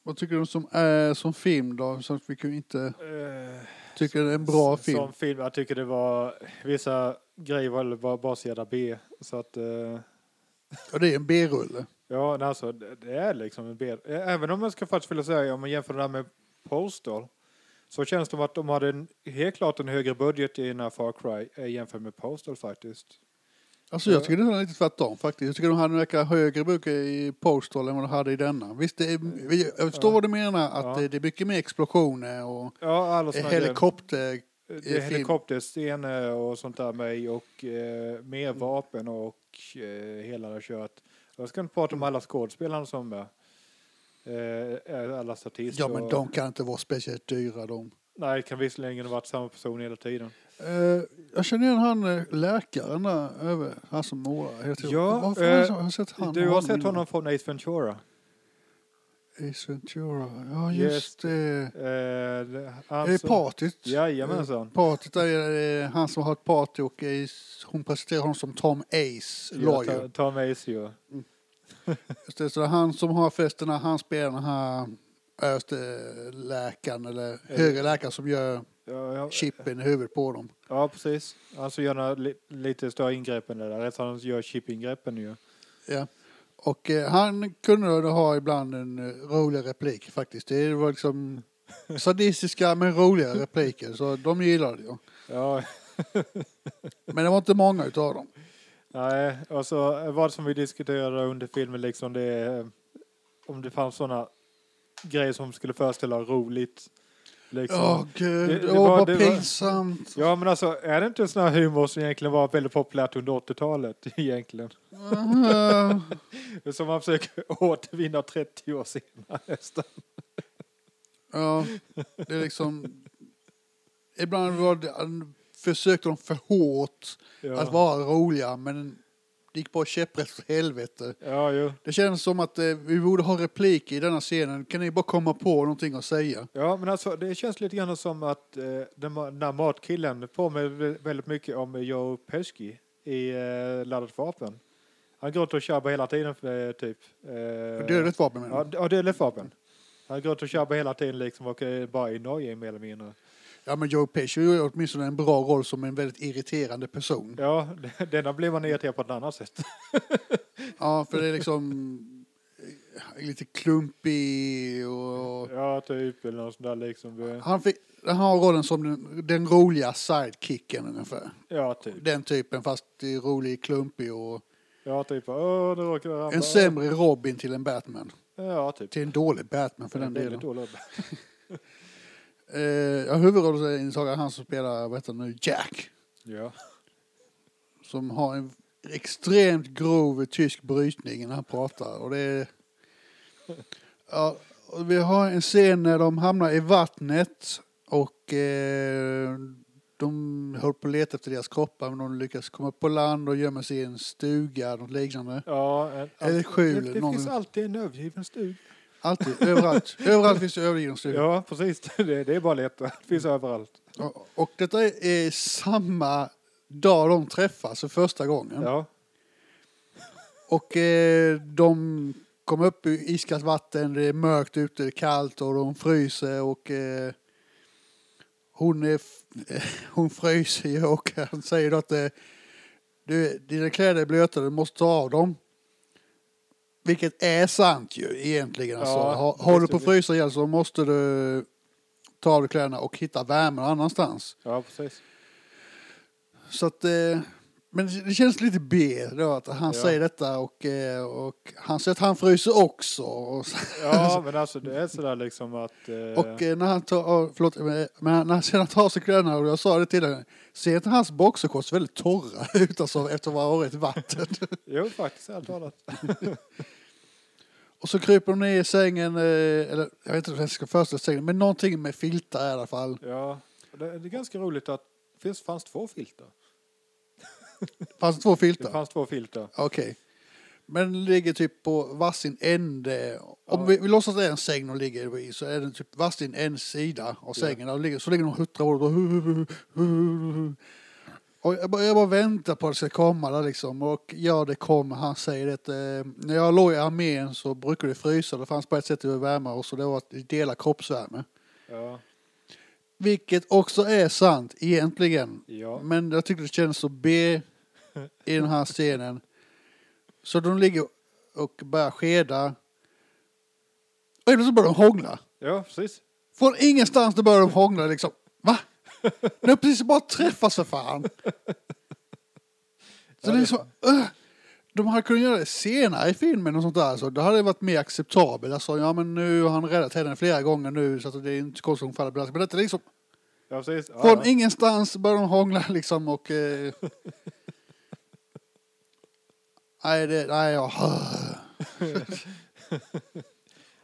[SPEAKER 1] vad tycker du som, uh, som film då? Så vi kan inte
[SPEAKER 2] Eh,
[SPEAKER 1] tycka det är en bra film.
[SPEAKER 2] Som film, jag tycker det var, vissa grejer var, var bara så jävla B. Så att, eh,
[SPEAKER 1] Ja, det är en B-rulle.
[SPEAKER 2] Ja, alltså, det är liksom en bed. Även om jag ska faktiskt vilja säga, om man jämför det här med Postal, så känns det som att de hade en, helt klart en högre budget i den här Far Cry jämfört med Postal faktiskt.
[SPEAKER 1] Alltså jag tycker det är lite tvärtom faktiskt. Jag tycker de hade en vecka högre bruk i Postal än vad de hade i denna. Visst, det är, jag förstår
[SPEAKER 2] Ja.
[SPEAKER 1] vad du menar, att
[SPEAKER 2] Ja.
[SPEAKER 1] det, är mycket mer explosioner och
[SPEAKER 2] Ja,
[SPEAKER 1] helikopter.
[SPEAKER 2] Det är helikopterscener och sånt där med och eh, mer vapen och eh, hela det kört. Jag ska inte prata om alla skådespelarna som är eh, alla statister.
[SPEAKER 1] Ja, men de kan inte vara speciellt dyra de.
[SPEAKER 2] Nej, det kan visserligen ha varit samma person hela tiden.
[SPEAKER 1] Eh, jag känner igen han eh, läkaren där över, han som målar.
[SPEAKER 2] Ja, eh,
[SPEAKER 1] han
[SPEAKER 2] du har sett honom från Ace Ventura?
[SPEAKER 1] Ace Ventura. Ja, just det.
[SPEAKER 2] Eh, han
[SPEAKER 1] Är det partyt?
[SPEAKER 2] Jajamensan.
[SPEAKER 1] Partyt är eh, han som har ett party och Ace, hon presenterar honom som Tom Ace,
[SPEAKER 2] Ja,
[SPEAKER 1] lawyer.
[SPEAKER 2] ta, ta med sig ju.
[SPEAKER 1] Just det, så det är han som har festen när han spelar den här översteläkaren eller högre läkaren som gör
[SPEAKER 2] Ja, ja,
[SPEAKER 1] chippen i huvudet på dem.
[SPEAKER 2] ja, precis. Han som gör några li, lite större ingrepp än det där. Rätt han gör chipingreppen ju.
[SPEAKER 1] Ja. Och eh, han kunde då ha ibland en eh, rolig replik faktiskt. Det var liksom sadistiska men roliga repliker så de gillade jag.
[SPEAKER 2] Ja,
[SPEAKER 1] Men det var inte många utav dem.
[SPEAKER 2] nej. Och så eh, vad som vi diskuterade under filmen liksom det är om det fanns sådana grejer som skulle föreställa roligt. Liksom.
[SPEAKER 1] Åh gud,
[SPEAKER 2] Det- det
[SPEAKER 1] åh
[SPEAKER 2] var-
[SPEAKER 1] vad
[SPEAKER 2] det var-
[SPEAKER 1] pinsamt.
[SPEAKER 2] Ja men alltså är det inte sån här humor som egentligen var väldigt populärt under 80-talet egentligen?
[SPEAKER 1] Uh,
[SPEAKER 2] Som man försöker återvinna 30 år senare nästan.
[SPEAKER 1] ja, det är liksom... Ibland var det, försökte de för hårt
[SPEAKER 2] Ja,
[SPEAKER 1] att vara roliga men gick bara käpprätt för helvete.
[SPEAKER 2] ja jo.
[SPEAKER 1] Det känns som att eh, vi borde ha replik i denna scenen. Kan ni bara komma på någonting att säga?
[SPEAKER 2] Ja, men alltså det känns lite grann som att eh, den, där matkillen påminner vä- väldigt mycket om Joe Pesci i eh, Laddat vapen. Han går runt och tjabbar hela tiden eh, typ. Eh,
[SPEAKER 1] Dödligt vapen menar du?
[SPEAKER 2] ja, dödligt vapen. Han går runt och tjabbar hela tiden liksom och är bara i Norge mer eller mindre.
[SPEAKER 1] Ja men Joe Pesci gör åtminstone en bra roll som en väldigt irriterande person.
[SPEAKER 2] Ja, denna blir man irriterad på ett annat sätt.
[SPEAKER 1] Ja för det är liksom eh, lite klumpig och...
[SPEAKER 2] Ja, typ eller något sånt där liksom.
[SPEAKER 1] Han, fick, han har rollen som den, den roliga sidekicken ungefär.
[SPEAKER 2] Ja, typ.
[SPEAKER 1] Den typen fast rolig, klumpig och
[SPEAKER 2] Ja, typ. Åh, det råkade ramla.
[SPEAKER 1] en sämre Robin till en Batman.
[SPEAKER 2] Ja, typ.
[SPEAKER 1] Till en dålig Batman för den
[SPEAKER 2] Väldigt
[SPEAKER 1] delen. Eh, ja, huvudrollsinnehavaren han som spelar, vad heter han nu, Jack.
[SPEAKER 2] Ja.
[SPEAKER 1] Som har en extremt grov tysk brytning när han pratar. Och det är... Ja, och vi har en scen när de hamnar i vattnet och eh, de håller på att leta efter deras kroppar men de lyckas komma upp på land och gömma sig i en stuga, något liknande.
[SPEAKER 2] Ja, en,
[SPEAKER 1] Eller ett skjul,
[SPEAKER 2] Det, det
[SPEAKER 1] någon-
[SPEAKER 2] finns alltid en övergiven stuga.
[SPEAKER 1] Alltid, överallt. överallt finns det stugor.
[SPEAKER 2] Ja, precis. Det, det är bara lätt. Det finns överallt.
[SPEAKER 1] Och, och detta är, är samma dag de träffas för första gången.
[SPEAKER 2] Ja,
[SPEAKER 1] Och eh, de kommer upp i iskallt vatten, det är mörkt ute, det är kallt och de fryser och eh, hon, är, hon fryser ju och han säger då att eh, du, dina kläder är blöta, du måste ta av dem. Vilket är sant ju egentligen. Alltså,
[SPEAKER 2] Ja,
[SPEAKER 1] ha, har du på att frysa ihjäl så måste du ta av dig kläderna och hitta värme någon annanstans.
[SPEAKER 2] ja precis.
[SPEAKER 1] Så att, eh, men det känns lite B då att han
[SPEAKER 2] Ja.
[SPEAKER 1] säger detta och, eh, och han säger att han fryser också.
[SPEAKER 2] Ja, men alltså det är sådär liksom att... Eh,
[SPEAKER 1] och eh, när han tar, oh, förlåt, men när han sedan tar sig kläderna och jag sa det till henne, ser inte hans boxershorts väldigt torra ut alltså, efter att ha varit i vatten?
[SPEAKER 2] Jo, faktiskt ärligt talat.
[SPEAKER 1] och så kryper de ner i sängen, eh, eller jag vet inte vad jag ska föreställa sängen, men någonting med filtar i alla fall.
[SPEAKER 2] Ja, det, det är ganska roligt att det fanns två filter.
[SPEAKER 1] Fanns det två
[SPEAKER 2] Det
[SPEAKER 1] filtar?
[SPEAKER 2] fanns två filter.
[SPEAKER 1] Okej. Men den ligger typ på varsin ände. Om
[SPEAKER 2] Ja.
[SPEAKER 1] vi, vi låtsas att det är en säng de ligger i så är den typ varsin en sida av sängen. Där ligger, så ligger de och huttrar och, och, jag, bara, jag bara väntar på att det ska komma där liksom. Och ja, det kommer. Han säger det. Eh, när jag låg i armén så brukade det frysa. Det fanns bara ett sätt att värma oss och det var att dela kroppsvärme.
[SPEAKER 2] Ja,
[SPEAKER 1] Vilket också är sant egentligen.
[SPEAKER 2] ja.
[SPEAKER 1] Men jag tyckte det kändes så B i den här scenen. Så de ligger och börjar skeda. Och plötsligt börjar de hångla.
[SPEAKER 2] ja precis.
[SPEAKER 1] Från ingenstans då börjar de hångla liksom. Va? De har precis bara träffats för fan. Så det är så, uh, de hade kunnat göra det senare i filmen och sånt där. Så det hade varit mer acceptabelt. Alltså, ja men nu har han räddat henne flera gånger nu så att det är inte så konstigt att hon faller. Men detta är liksom
[SPEAKER 2] Ja, precis. Ja,
[SPEAKER 1] från
[SPEAKER 2] ja.
[SPEAKER 1] ingenstans börjar de hångla liksom och... Eh... nej, det... Nej, ja.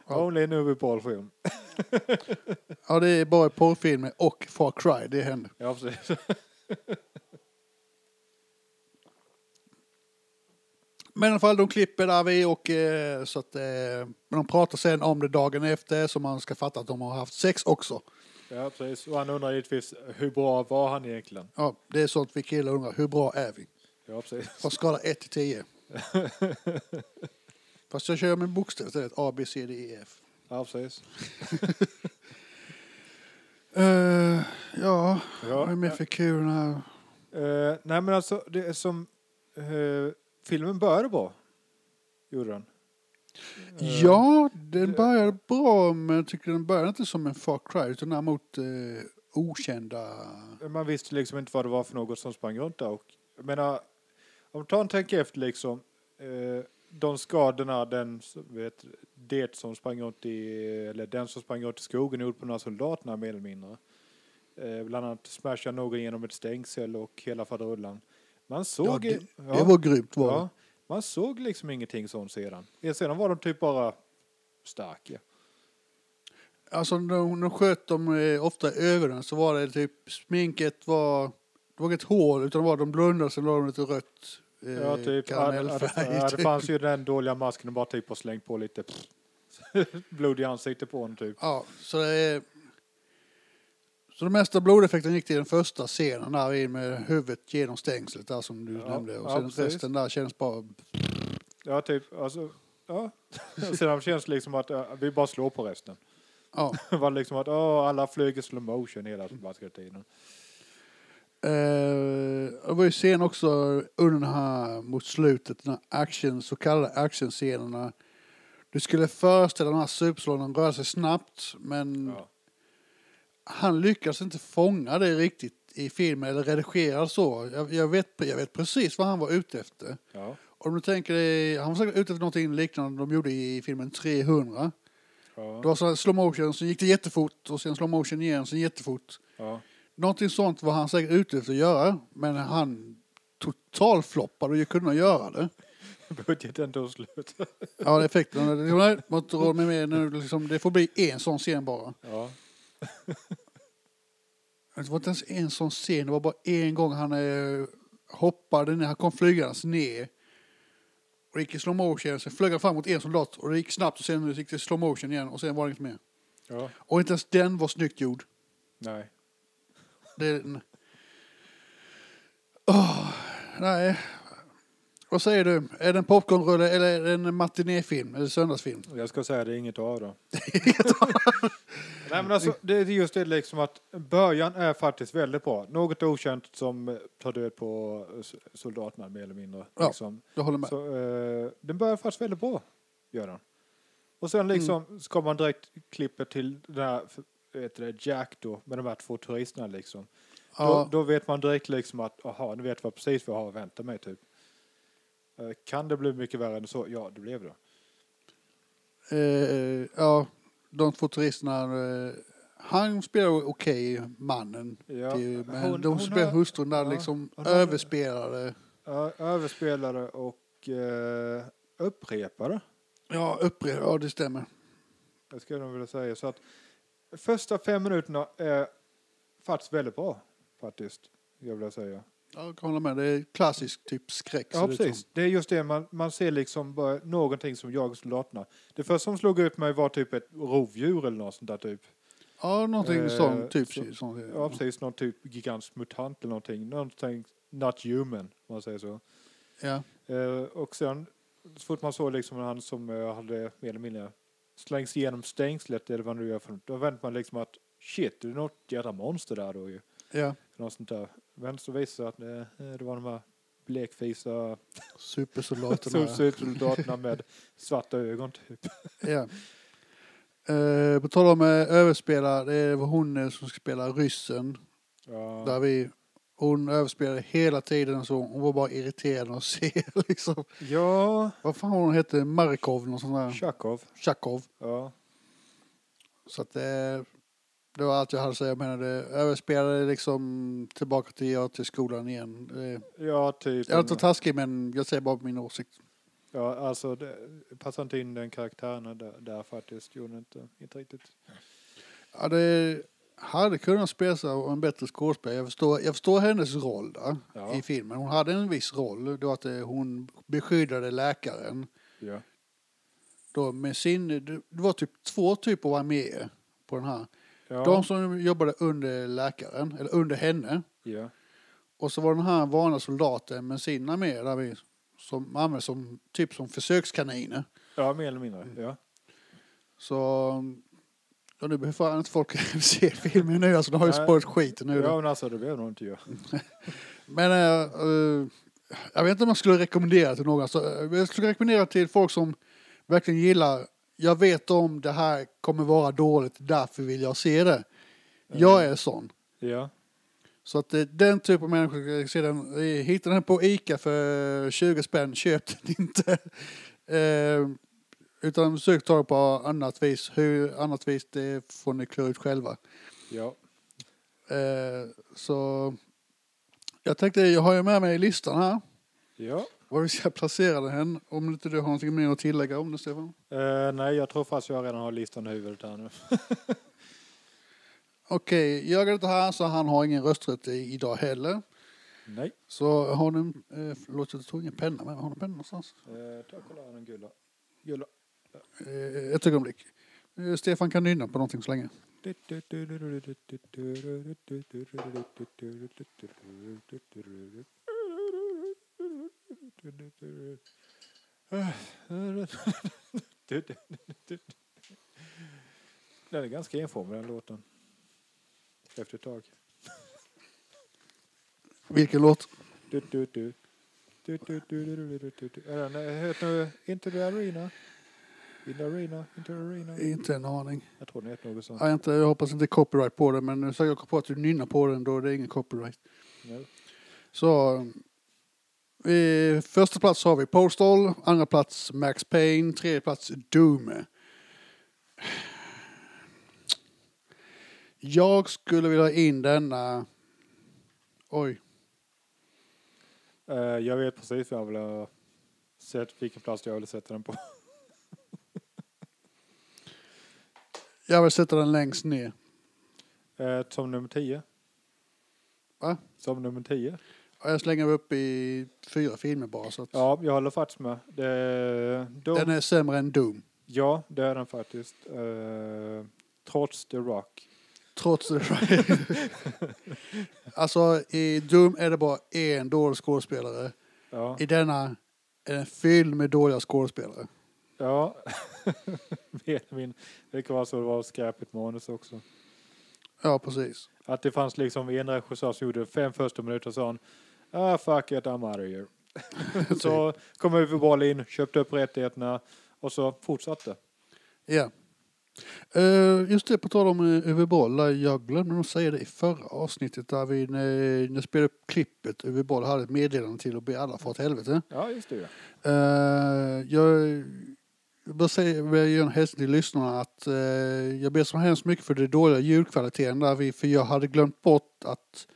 [SPEAKER 2] Only en UV-porrfilm.
[SPEAKER 1] ja, det är bara porrfilmer och Far Cry det händer.
[SPEAKER 2] Ja, precis.
[SPEAKER 1] Men i alla fall, de klipper där vi och eh, så att eh, de pratar sen om det dagen efter så man ska fatta att de har haft sex också.
[SPEAKER 2] Ja, precis. Och han undrar givetvis hur bra var han egentligen?
[SPEAKER 1] Ja, det är sånt vi killar undrar. Hur bra är vi?
[SPEAKER 2] Ja, precis.
[SPEAKER 1] På skala 1 till 10. Fast jag kör med bokstäver istället. A, B, C, D, E, F.
[SPEAKER 2] Ja, precis.
[SPEAKER 1] Eh, ja,
[SPEAKER 2] Ja,
[SPEAKER 1] vad är mer för kul här?
[SPEAKER 2] Eh, nej, men alltså, det är som... eh, filmen började bra. Gjorde den.
[SPEAKER 1] Ja, den började bra men jag tycker den började inte som en Far Cry utan däremot okända...
[SPEAKER 2] Man visste liksom inte vad det var för något som sprang runt där. Och, jag menar, om man tänker efter liksom, eh, de skadorna den, vet, det som sprang runt i, eller den som sprang runt i skogen gjorde på här soldaterna mer eller mindre. Eh, bland annat smashade någon genom ett stängsel och hela faderullan. Man såg...
[SPEAKER 1] Ja, det,
[SPEAKER 2] ja,
[SPEAKER 1] det var grymt var
[SPEAKER 2] ja, man såg liksom ingenting sånt sedan. Sedan var de typ bara starka.
[SPEAKER 1] Alltså när de sköt dem eh, ofta i ögonen så var det typ sminket var... Det var inget hål utan det var de blundade så la de lite rött eh,
[SPEAKER 2] Ja, typ. Ja, det,
[SPEAKER 1] karamellfärg.
[SPEAKER 2] ja, det
[SPEAKER 1] typ.
[SPEAKER 2] fanns ju den dåliga masken och bara typ har slängt på lite blod i ansiktet på honom typ.
[SPEAKER 1] Ja, så det är... Så det mesta blodeffekten gick till den första scenen där in med huvudet genom stängslet där som du
[SPEAKER 2] Ja,
[SPEAKER 1] nämnde. Och
[SPEAKER 2] ja,
[SPEAKER 1] sen
[SPEAKER 2] precis.
[SPEAKER 1] resten där känns bara...
[SPEAKER 2] Ja, typ. Alltså, ja. Sedan känns det liksom att ja, vi bara slår på resten.
[SPEAKER 1] Ja.
[SPEAKER 2] Det var liksom att åh, alla flög i slow motion hela tiden.
[SPEAKER 1] Eh, det var ju scen också under den här, mot slutet, den här action, så kallade actionscenerna. Du skulle föreställa den här supersoldaten röra sig snabbt, men
[SPEAKER 2] Ja.
[SPEAKER 1] han lyckas inte fånga det riktigt i filmen eller redigera så. Jag, jag, vet, jag vet precis vad han var ute efter.
[SPEAKER 2] Ja.
[SPEAKER 1] Om du tänker dig, han var säkert ute efter någonting liknande de gjorde i filmen 300.
[SPEAKER 2] Ja.
[SPEAKER 1] Det var så här slow motion, så gick det jättefort och sen slow motion igen, sen jättefort.
[SPEAKER 2] Ja.
[SPEAKER 1] Någonting sånt var han säkert ute efter att göra, men han totalfloppade och kunde göra det.
[SPEAKER 2] Budgeten tog slut.
[SPEAKER 1] Ja, det effekten. Det nej, var inte råd med mer nu. Liksom, det får bli en sån scen bara.
[SPEAKER 2] Ja.
[SPEAKER 1] Det var inte ens en sån scen, det var bara en gång han eh, hoppade ner, han kom flygandes ner. Och gick i slow motion, sen flög han fram mot en soldat och det gick snabbt och sen gick det i slow motion igen och sen var det inget mer.
[SPEAKER 2] ja.
[SPEAKER 1] Och inte ens den var snyggt gjord.
[SPEAKER 2] Nej.
[SPEAKER 1] Det är en... Åh, nej. Vad säger du? Är det en popcornrulle eller är det en matinéfilm eller söndagsfilm?
[SPEAKER 2] Jag ska säga det är inget av dem. Nej men alltså det är just det liksom att början är faktiskt väldigt bra. Något okänt som tar död på soldaterna mer eller mindre.
[SPEAKER 1] Ja.
[SPEAKER 2] Liksom.
[SPEAKER 1] Jag håller med.
[SPEAKER 2] Så, eh, den börjar faktiskt väldigt bra, gör den. Och sen liksom
[SPEAKER 1] Mm.
[SPEAKER 2] ska man direkt klippa till den här, du det, Jack då, med de här två turisterna liksom.
[SPEAKER 1] Ja,
[SPEAKER 2] Då, då vet man direkt liksom att, aha, nu vet jag precis vad jag har att vänta mig typ. Eh, Kan det bli mycket värre än så? Ja, det blev det.
[SPEAKER 1] eh, ja, de två turisterna. Eh, han spelar okej, mannen.
[SPEAKER 2] Ja,
[SPEAKER 1] Det- men
[SPEAKER 2] hon-
[SPEAKER 1] de
[SPEAKER 2] hon
[SPEAKER 1] spelar
[SPEAKER 2] har-
[SPEAKER 1] hustrun där
[SPEAKER 2] ja,
[SPEAKER 1] liksom överspelade.
[SPEAKER 2] Ja, överspelare och eh, upprepare.
[SPEAKER 1] Ja, upprepade. Ja, det stämmer.
[SPEAKER 2] Det skulle jag vilja säga. Så att första fem minuterna är faktiskt väldigt bra. Faktiskt. Jag vill säga.
[SPEAKER 1] Ja, jag kan hålla med. Det är klassisk typ skräck.
[SPEAKER 2] Ja, precis. Det är just det. Man, man ser liksom bara någonting som jagar soldaterna. Det första som slog ut mig var typ ett rovdjur eller något sånt där typ.
[SPEAKER 1] Ja, någonting
[SPEAKER 2] Eh,
[SPEAKER 1] sånt. Typ.
[SPEAKER 2] så-
[SPEAKER 1] sånt.
[SPEAKER 2] Ja, precis. Någon typ gigantisk mutant eller någonting. Någonting not human, om man säger så.
[SPEAKER 1] Ja.
[SPEAKER 2] Eh, och sen så fort man såg liksom han som eh, hade mer eller mindre slängs igenom stängslet eller vad nu gör då väntade man liksom att shit, det är något jävla monster där då ju.
[SPEAKER 1] ja.
[SPEAKER 2] Något sånt där. Men så visade det att eh, det var de här blekfisa
[SPEAKER 1] Supersoldaterna.
[SPEAKER 2] soldaterna med svarta ögon typ.
[SPEAKER 1] Ja. Eh, på tal om eh, överspela, det var hon eh, som ska spela ryssen.
[SPEAKER 2] Ja,
[SPEAKER 1] Där vi, hon överspelade hela tiden så hon var bara irriterande att se liksom.
[SPEAKER 2] ja
[SPEAKER 1] Vad fan hon hette? Där.
[SPEAKER 2] Tjakov.
[SPEAKER 1] Tjakov.
[SPEAKER 2] Ja.
[SPEAKER 1] Så att det, det var allt jag hade att säga. Jag menade, överspelade liksom tillbaka till jag till skolan igen. Det,
[SPEAKER 2] ja, typ.
[SPEAKER 1] jag är inte taskig men jag säger bara min åsikt.
[SPEAKER 2] Ja, alltså det passar inte in den karaktären där, där faktiskt. Gjorde inte, inte riktigt.
[SPEAKER 1] Ja, det, hade kunnat spelas av en bättre skådespelare. Jag förstår, jag förstår hennes roll där
[SPEAKER 2] Ja.
[SPEAKER 1] i filmen. Hon hade en viss roll. Då att eh, hon beskyddade läkaren.
[SPEAKER 2] Ja.
[SPEAKER 1] Då med sin, det var typ två typer av arméer på den här.
[SPEAKER 2] Ja.
[SPEAKER 1] De som jobbade under läkaren, eller under henne.
[SPEAKER 2] ja.
[SPEAKER 1] Och så var den här vanliga soldaten med sin armé där vi, som används som, typ som försökskaniner.
[SPEAKER 2] ja, mer eller mindre. Ja.
[SPEAKER 1] Så och nu behöver inte folk se filmen nu, alltså de har ju spårat skiten nu.
[SPEAKER 2] ja, men alltså det behöver nog inte jag.
[SPEAKER 1] Men äh, äh, jag vet inte om jag skulle rekommendera till någon. Så, äh, jag skulle rekommendera till folk som verkligen gillar, jag vet om det här kommer vara dåligt, därför vill jag se det. Jag är sån.
[SPEAKER 2] Ja.
[SPEAKER 1] Så att eh, den typen av människor, eh, hittar den på Ica för 20 spänn, köp den inte. Utan försök ta det på annat vis. Hur annat vis det får ni klura ut själva.
[SPEAKER 2] Ja.
[SPEAKER 1] Eh, så jag tänkte, jag har ju med mig listan här.
[SPEAKER 2] Ja.
[SPEAKER 1] Var vi ska placera den. Om inte du har någonting mer att tillägga om det Stefan?
[SPEAKER 2] Eh, nej, jag tror fast jag redan har listan i huvudet här nu.
[SPEAKER 1] Okej, Jörgen är inte här så han har ingen rösträtt idag heller.
[SPEAKER 2] Nej.
[SPEAKER 1] Så har ni, eh, förlåt jag tog ingen penna med, har ni penna någonstans?
[SPEAKER 2] Eh, ta och kolla den gula. Gula.
[SPEAKER 1] Eh, ett ögonblick. Eh, Stefan kan nynna på någonting så länge.
[SPEAKER 2] Den är ganska enformig den låten. Efter ett tag.
[SPEAKER 1] Vilken låt?
[SPEAKER 2] Du, du, du. Du, du, du, du, du, du, du. Är den eh, heter nu Into the Arena? In Arena? The Arena?
[SPEAKER 1] Inte en aning.
[SPEAKER 2] Jag tror den heter något sånt.
[SPEAKER 1] Jag, inte, jag hoppas inte copyright på det, men så jag på att du nynnar på den, då är det ingen copyright.
[SPEAKER 2] Nej.
[SPEAKER 1] Så, eh, första plats har vi Postal, andra plats Max Payne, tredje plats Doom. Jag skulle vilja ha in denna... Oj.
[SPEAKER 2] Eh, jag vet precis vad jag vill ha sett, vilken plats jag vill sätta den på.
[SPEAKER 1] Jag vill sätta den längst ner.
[SPEAKER 2] Eh, som nummer 10.
[SPEAKER 1] Va?
[SPEAKER 2] Som nummer 10.
[SPEAKER 1] Jag slänger upp i fyra filmer bara. Så att
[SPEAKER 2] Ja, jag håller faktiskt med. Det, då,
[SPEAKER 1] Den är sämre än Doom.
[SPEAKER 2] Ja, det är den faktiskt. Eh, trots The Rock.
[SPEAKER 1] Trots det. alltså i Doom är det bara en dålig skådespelare.
[SPEAKER 2] Ja,
[SPEAKER 1] I denna är den fylld med dåliga skådespelare.
[SPEAKER 2] Ja. mindre. Det kan vara så det var skräpigt manus också.
[SPEAKER 1] Ja, precis.
[SPEAKER 2] Att det fanns liksom en regissör som gjorde fem första minuter och sa ah fuck it, I'm out of here. så kom Uwe in, köpte upp rättigheterna och så fortsatte.
[SPEAKER 1] Ja. Eh, just det, på tal om uh, Uwe Boll. där Jag glömde nog säga det i förra avsnittet där vi när, när spelade upp klippet. Uwe Boll hade ett meddelande till att be alla få åt helvete.
[SPEAKER 2] Ja, just det.
[SPEAKER 1] Uh, jag jag säga, ge en hälsning till lyssnarna att eh, jag ber så hemskt mycket för det dåliga ljudkvaliteten där vi, för jag hade glömt bort att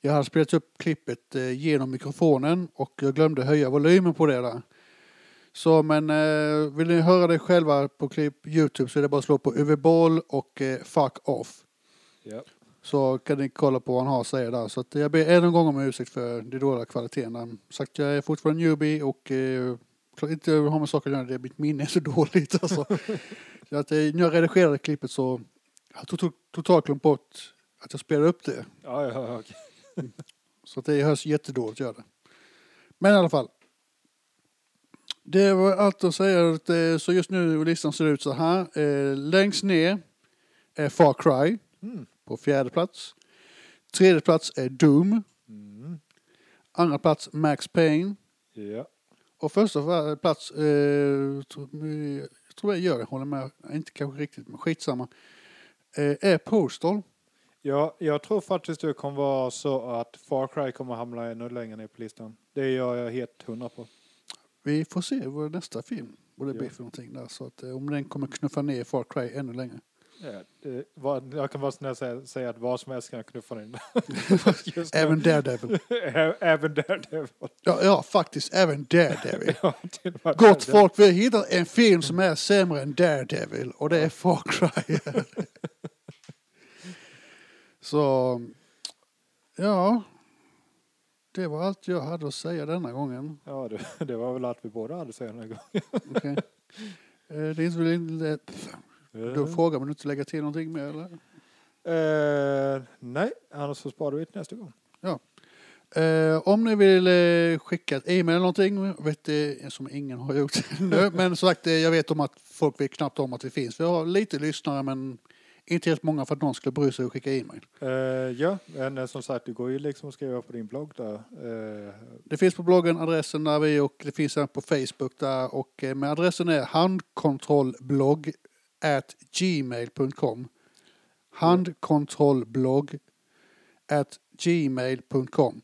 [SPEAKER 1] jag hade spelat upp klippet eh, genom mikrofonen och jag glömde höja volymen på det där. Så men eh, vill ni höra det själva på klipp Youtube så är det bara att slå på Uwe och eh, Fuck Off.
[SPEAKER 2] Ja.
[SPEAKER 1] Så kan ni kolla på vad han har att säga där. Så att jag ber än en gång om ursäkt för det dåliga kvaliteten. Sagt, jag är fortfarande newbie och eh, klart inte har med saker att göra. Det, mitt minne är så dåligt. Alltså. så att, eh, när jag redigerade klippet så jag tog, tog, totalt glömt bort att jag spelade upp det.
[SPEAKER 2] Ja, ja, ja, okej.
[SPEAKER 1] Så att det hörs jättedåligt gör det. Men i alla fall. Det var allt att säga. Så just nu listan ser ut så här. Eh, Längst ner är Far Cry
[SPEAKER 2] Mm.
[SPEAKER 1] på fjärde plats. Tredje plats är Doom.
[SPEAKER 2] Mm.
[SPEAKER 1] Andra plats Max Payne.
[SPEAKER 2] Ja.
[SPEAKER 1] Och första plats, eh, tror- jag gör det, håller med, inte kanske riktigt, men skitsamma, eh, är Postal.
[SPEAKER 2] ja, jag tror faktiskt det kommer vara så att Far Cry kommer hamna ännu längre ner på listan. Det är jag helt hundra på.
[SPEAKER 1] Vi får se vad nästa film, vad det
[SPEAKER 2] Ja.
[SPEAKER 1] blir för någonting där, så att eh, om den kommer knuffa ner Far Cry ännu längre.
[SPEAKER 2] Det, vad, jag kan bara snällt säga, säga att vad som helst kan jag knuffa in.
[SPEAKER 1] Även Daredevil.
[SPEAKER 2] Även Daredevil.
[SPEAKER 1] Ja, ja, faktiskt även Daredevil.
[SPEAKER 2] Ja,
[SPEAKER 1] Gott
[SPEAKER 2] Daredevil.
[SPEAKER 1] folk, vi har hittat en film som är sämre än Daredevil och det är Far Cry. Så, ja. Det var allt jag hade att säga denna gången.
[SPEAKER 2] Ja, det, det var väl allt vi båda hade att säga den här
[SPEAKER 1] Okej. Eh, Det är inte
[SPEAKER 2] gången.
[SPEAKER 1] Då frågar man inte lägga till någonting mer eller?
[SPEAKER 2] Eh, nej, annars så sparar vi till nästa gång.
[SPEAKER 1] Eh, om ni vill eh, skicka ett e-mail eller någonting, vet det som ingen har gjort nu, men som sagt, eh, jag vet om att folk vet knappt om att vi finns. Vi har lite lyssnare, men inte helt många för att någon skulle bry sig och skicka e-mail.
[SPEAKER 2] Eh, ja, men eh, som sagt, det går ju liksom att skriva på din blogg där. Eh,
[SPEAKER 1] Det finns på bloggen, adressen där vi och det finns även på Facebook där och eh, med adressen är handkontrollblogg at gmail.com handkontrollblogg at gmail.com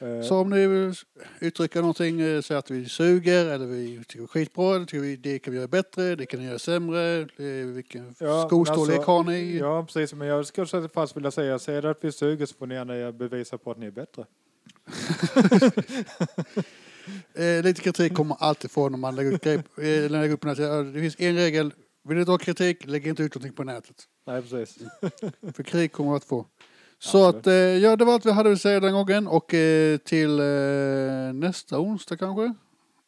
[SPEAKER 2] eh,
[SPEAKER 1] Så om ni vill uttrycka någonting, eh, säga att vi suger eller vi tycker är skitbra, eller tycker vi det kan vi göra bättre, det kan ni göra sämre, eh, vilken
[SPEAKER 2] Ja,
[SPEAKER 1] skostorlek
[SPEAKER 2] alltså,
[SPEAKER 1] har ni?
[SPEAKER 2] Ja, precis. Men jag skulle så fast vilja säga, säger det att vi suger så får ni gärna bevisa på att ni är bättre.
[SPEAKER 1] Eh, lite kritik kommer man alltid få när man lägger upp, grejer- eh, lägger upp Det finns en regel, vill du ha kritik, lägg inte ut någonting på nätet.
[SPEAKER 2] Nej, precis.
[SPEAKER 1] För krig kommer att få. Så
[SPEAKER 2] Absolut.
[SPEAKER 1] att, eh, ja det var allt vi hade att säga den gången och eh, till eh, nästa onsdag kanske?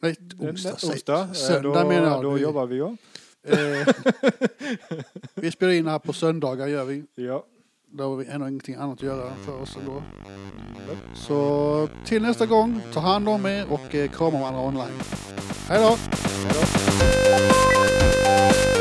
[SPEAKER 1] Nej, onsdag, säg-
[SPEAKER 2] Onsdag,
[SPEAKER 1] Söndag
[SPEAKER 2] då,
[SPEAKER 1] menar jag.
[SPEAKER 2] Då
[SPEAKER 1] Vi-
[SPEAKER 2] jobbar vi ju.
[SPEAKER 1] Vi spelar in här på söndagar gör vi.
[SPEAKER 2] Ja.
[SPEAKER 1] Då har vi ändå ingenting annat att göra för oss ändå. Så till nästa gång, ta hand om er och krama varandra online. Hej då!
[SPEAKER 2] Hej då.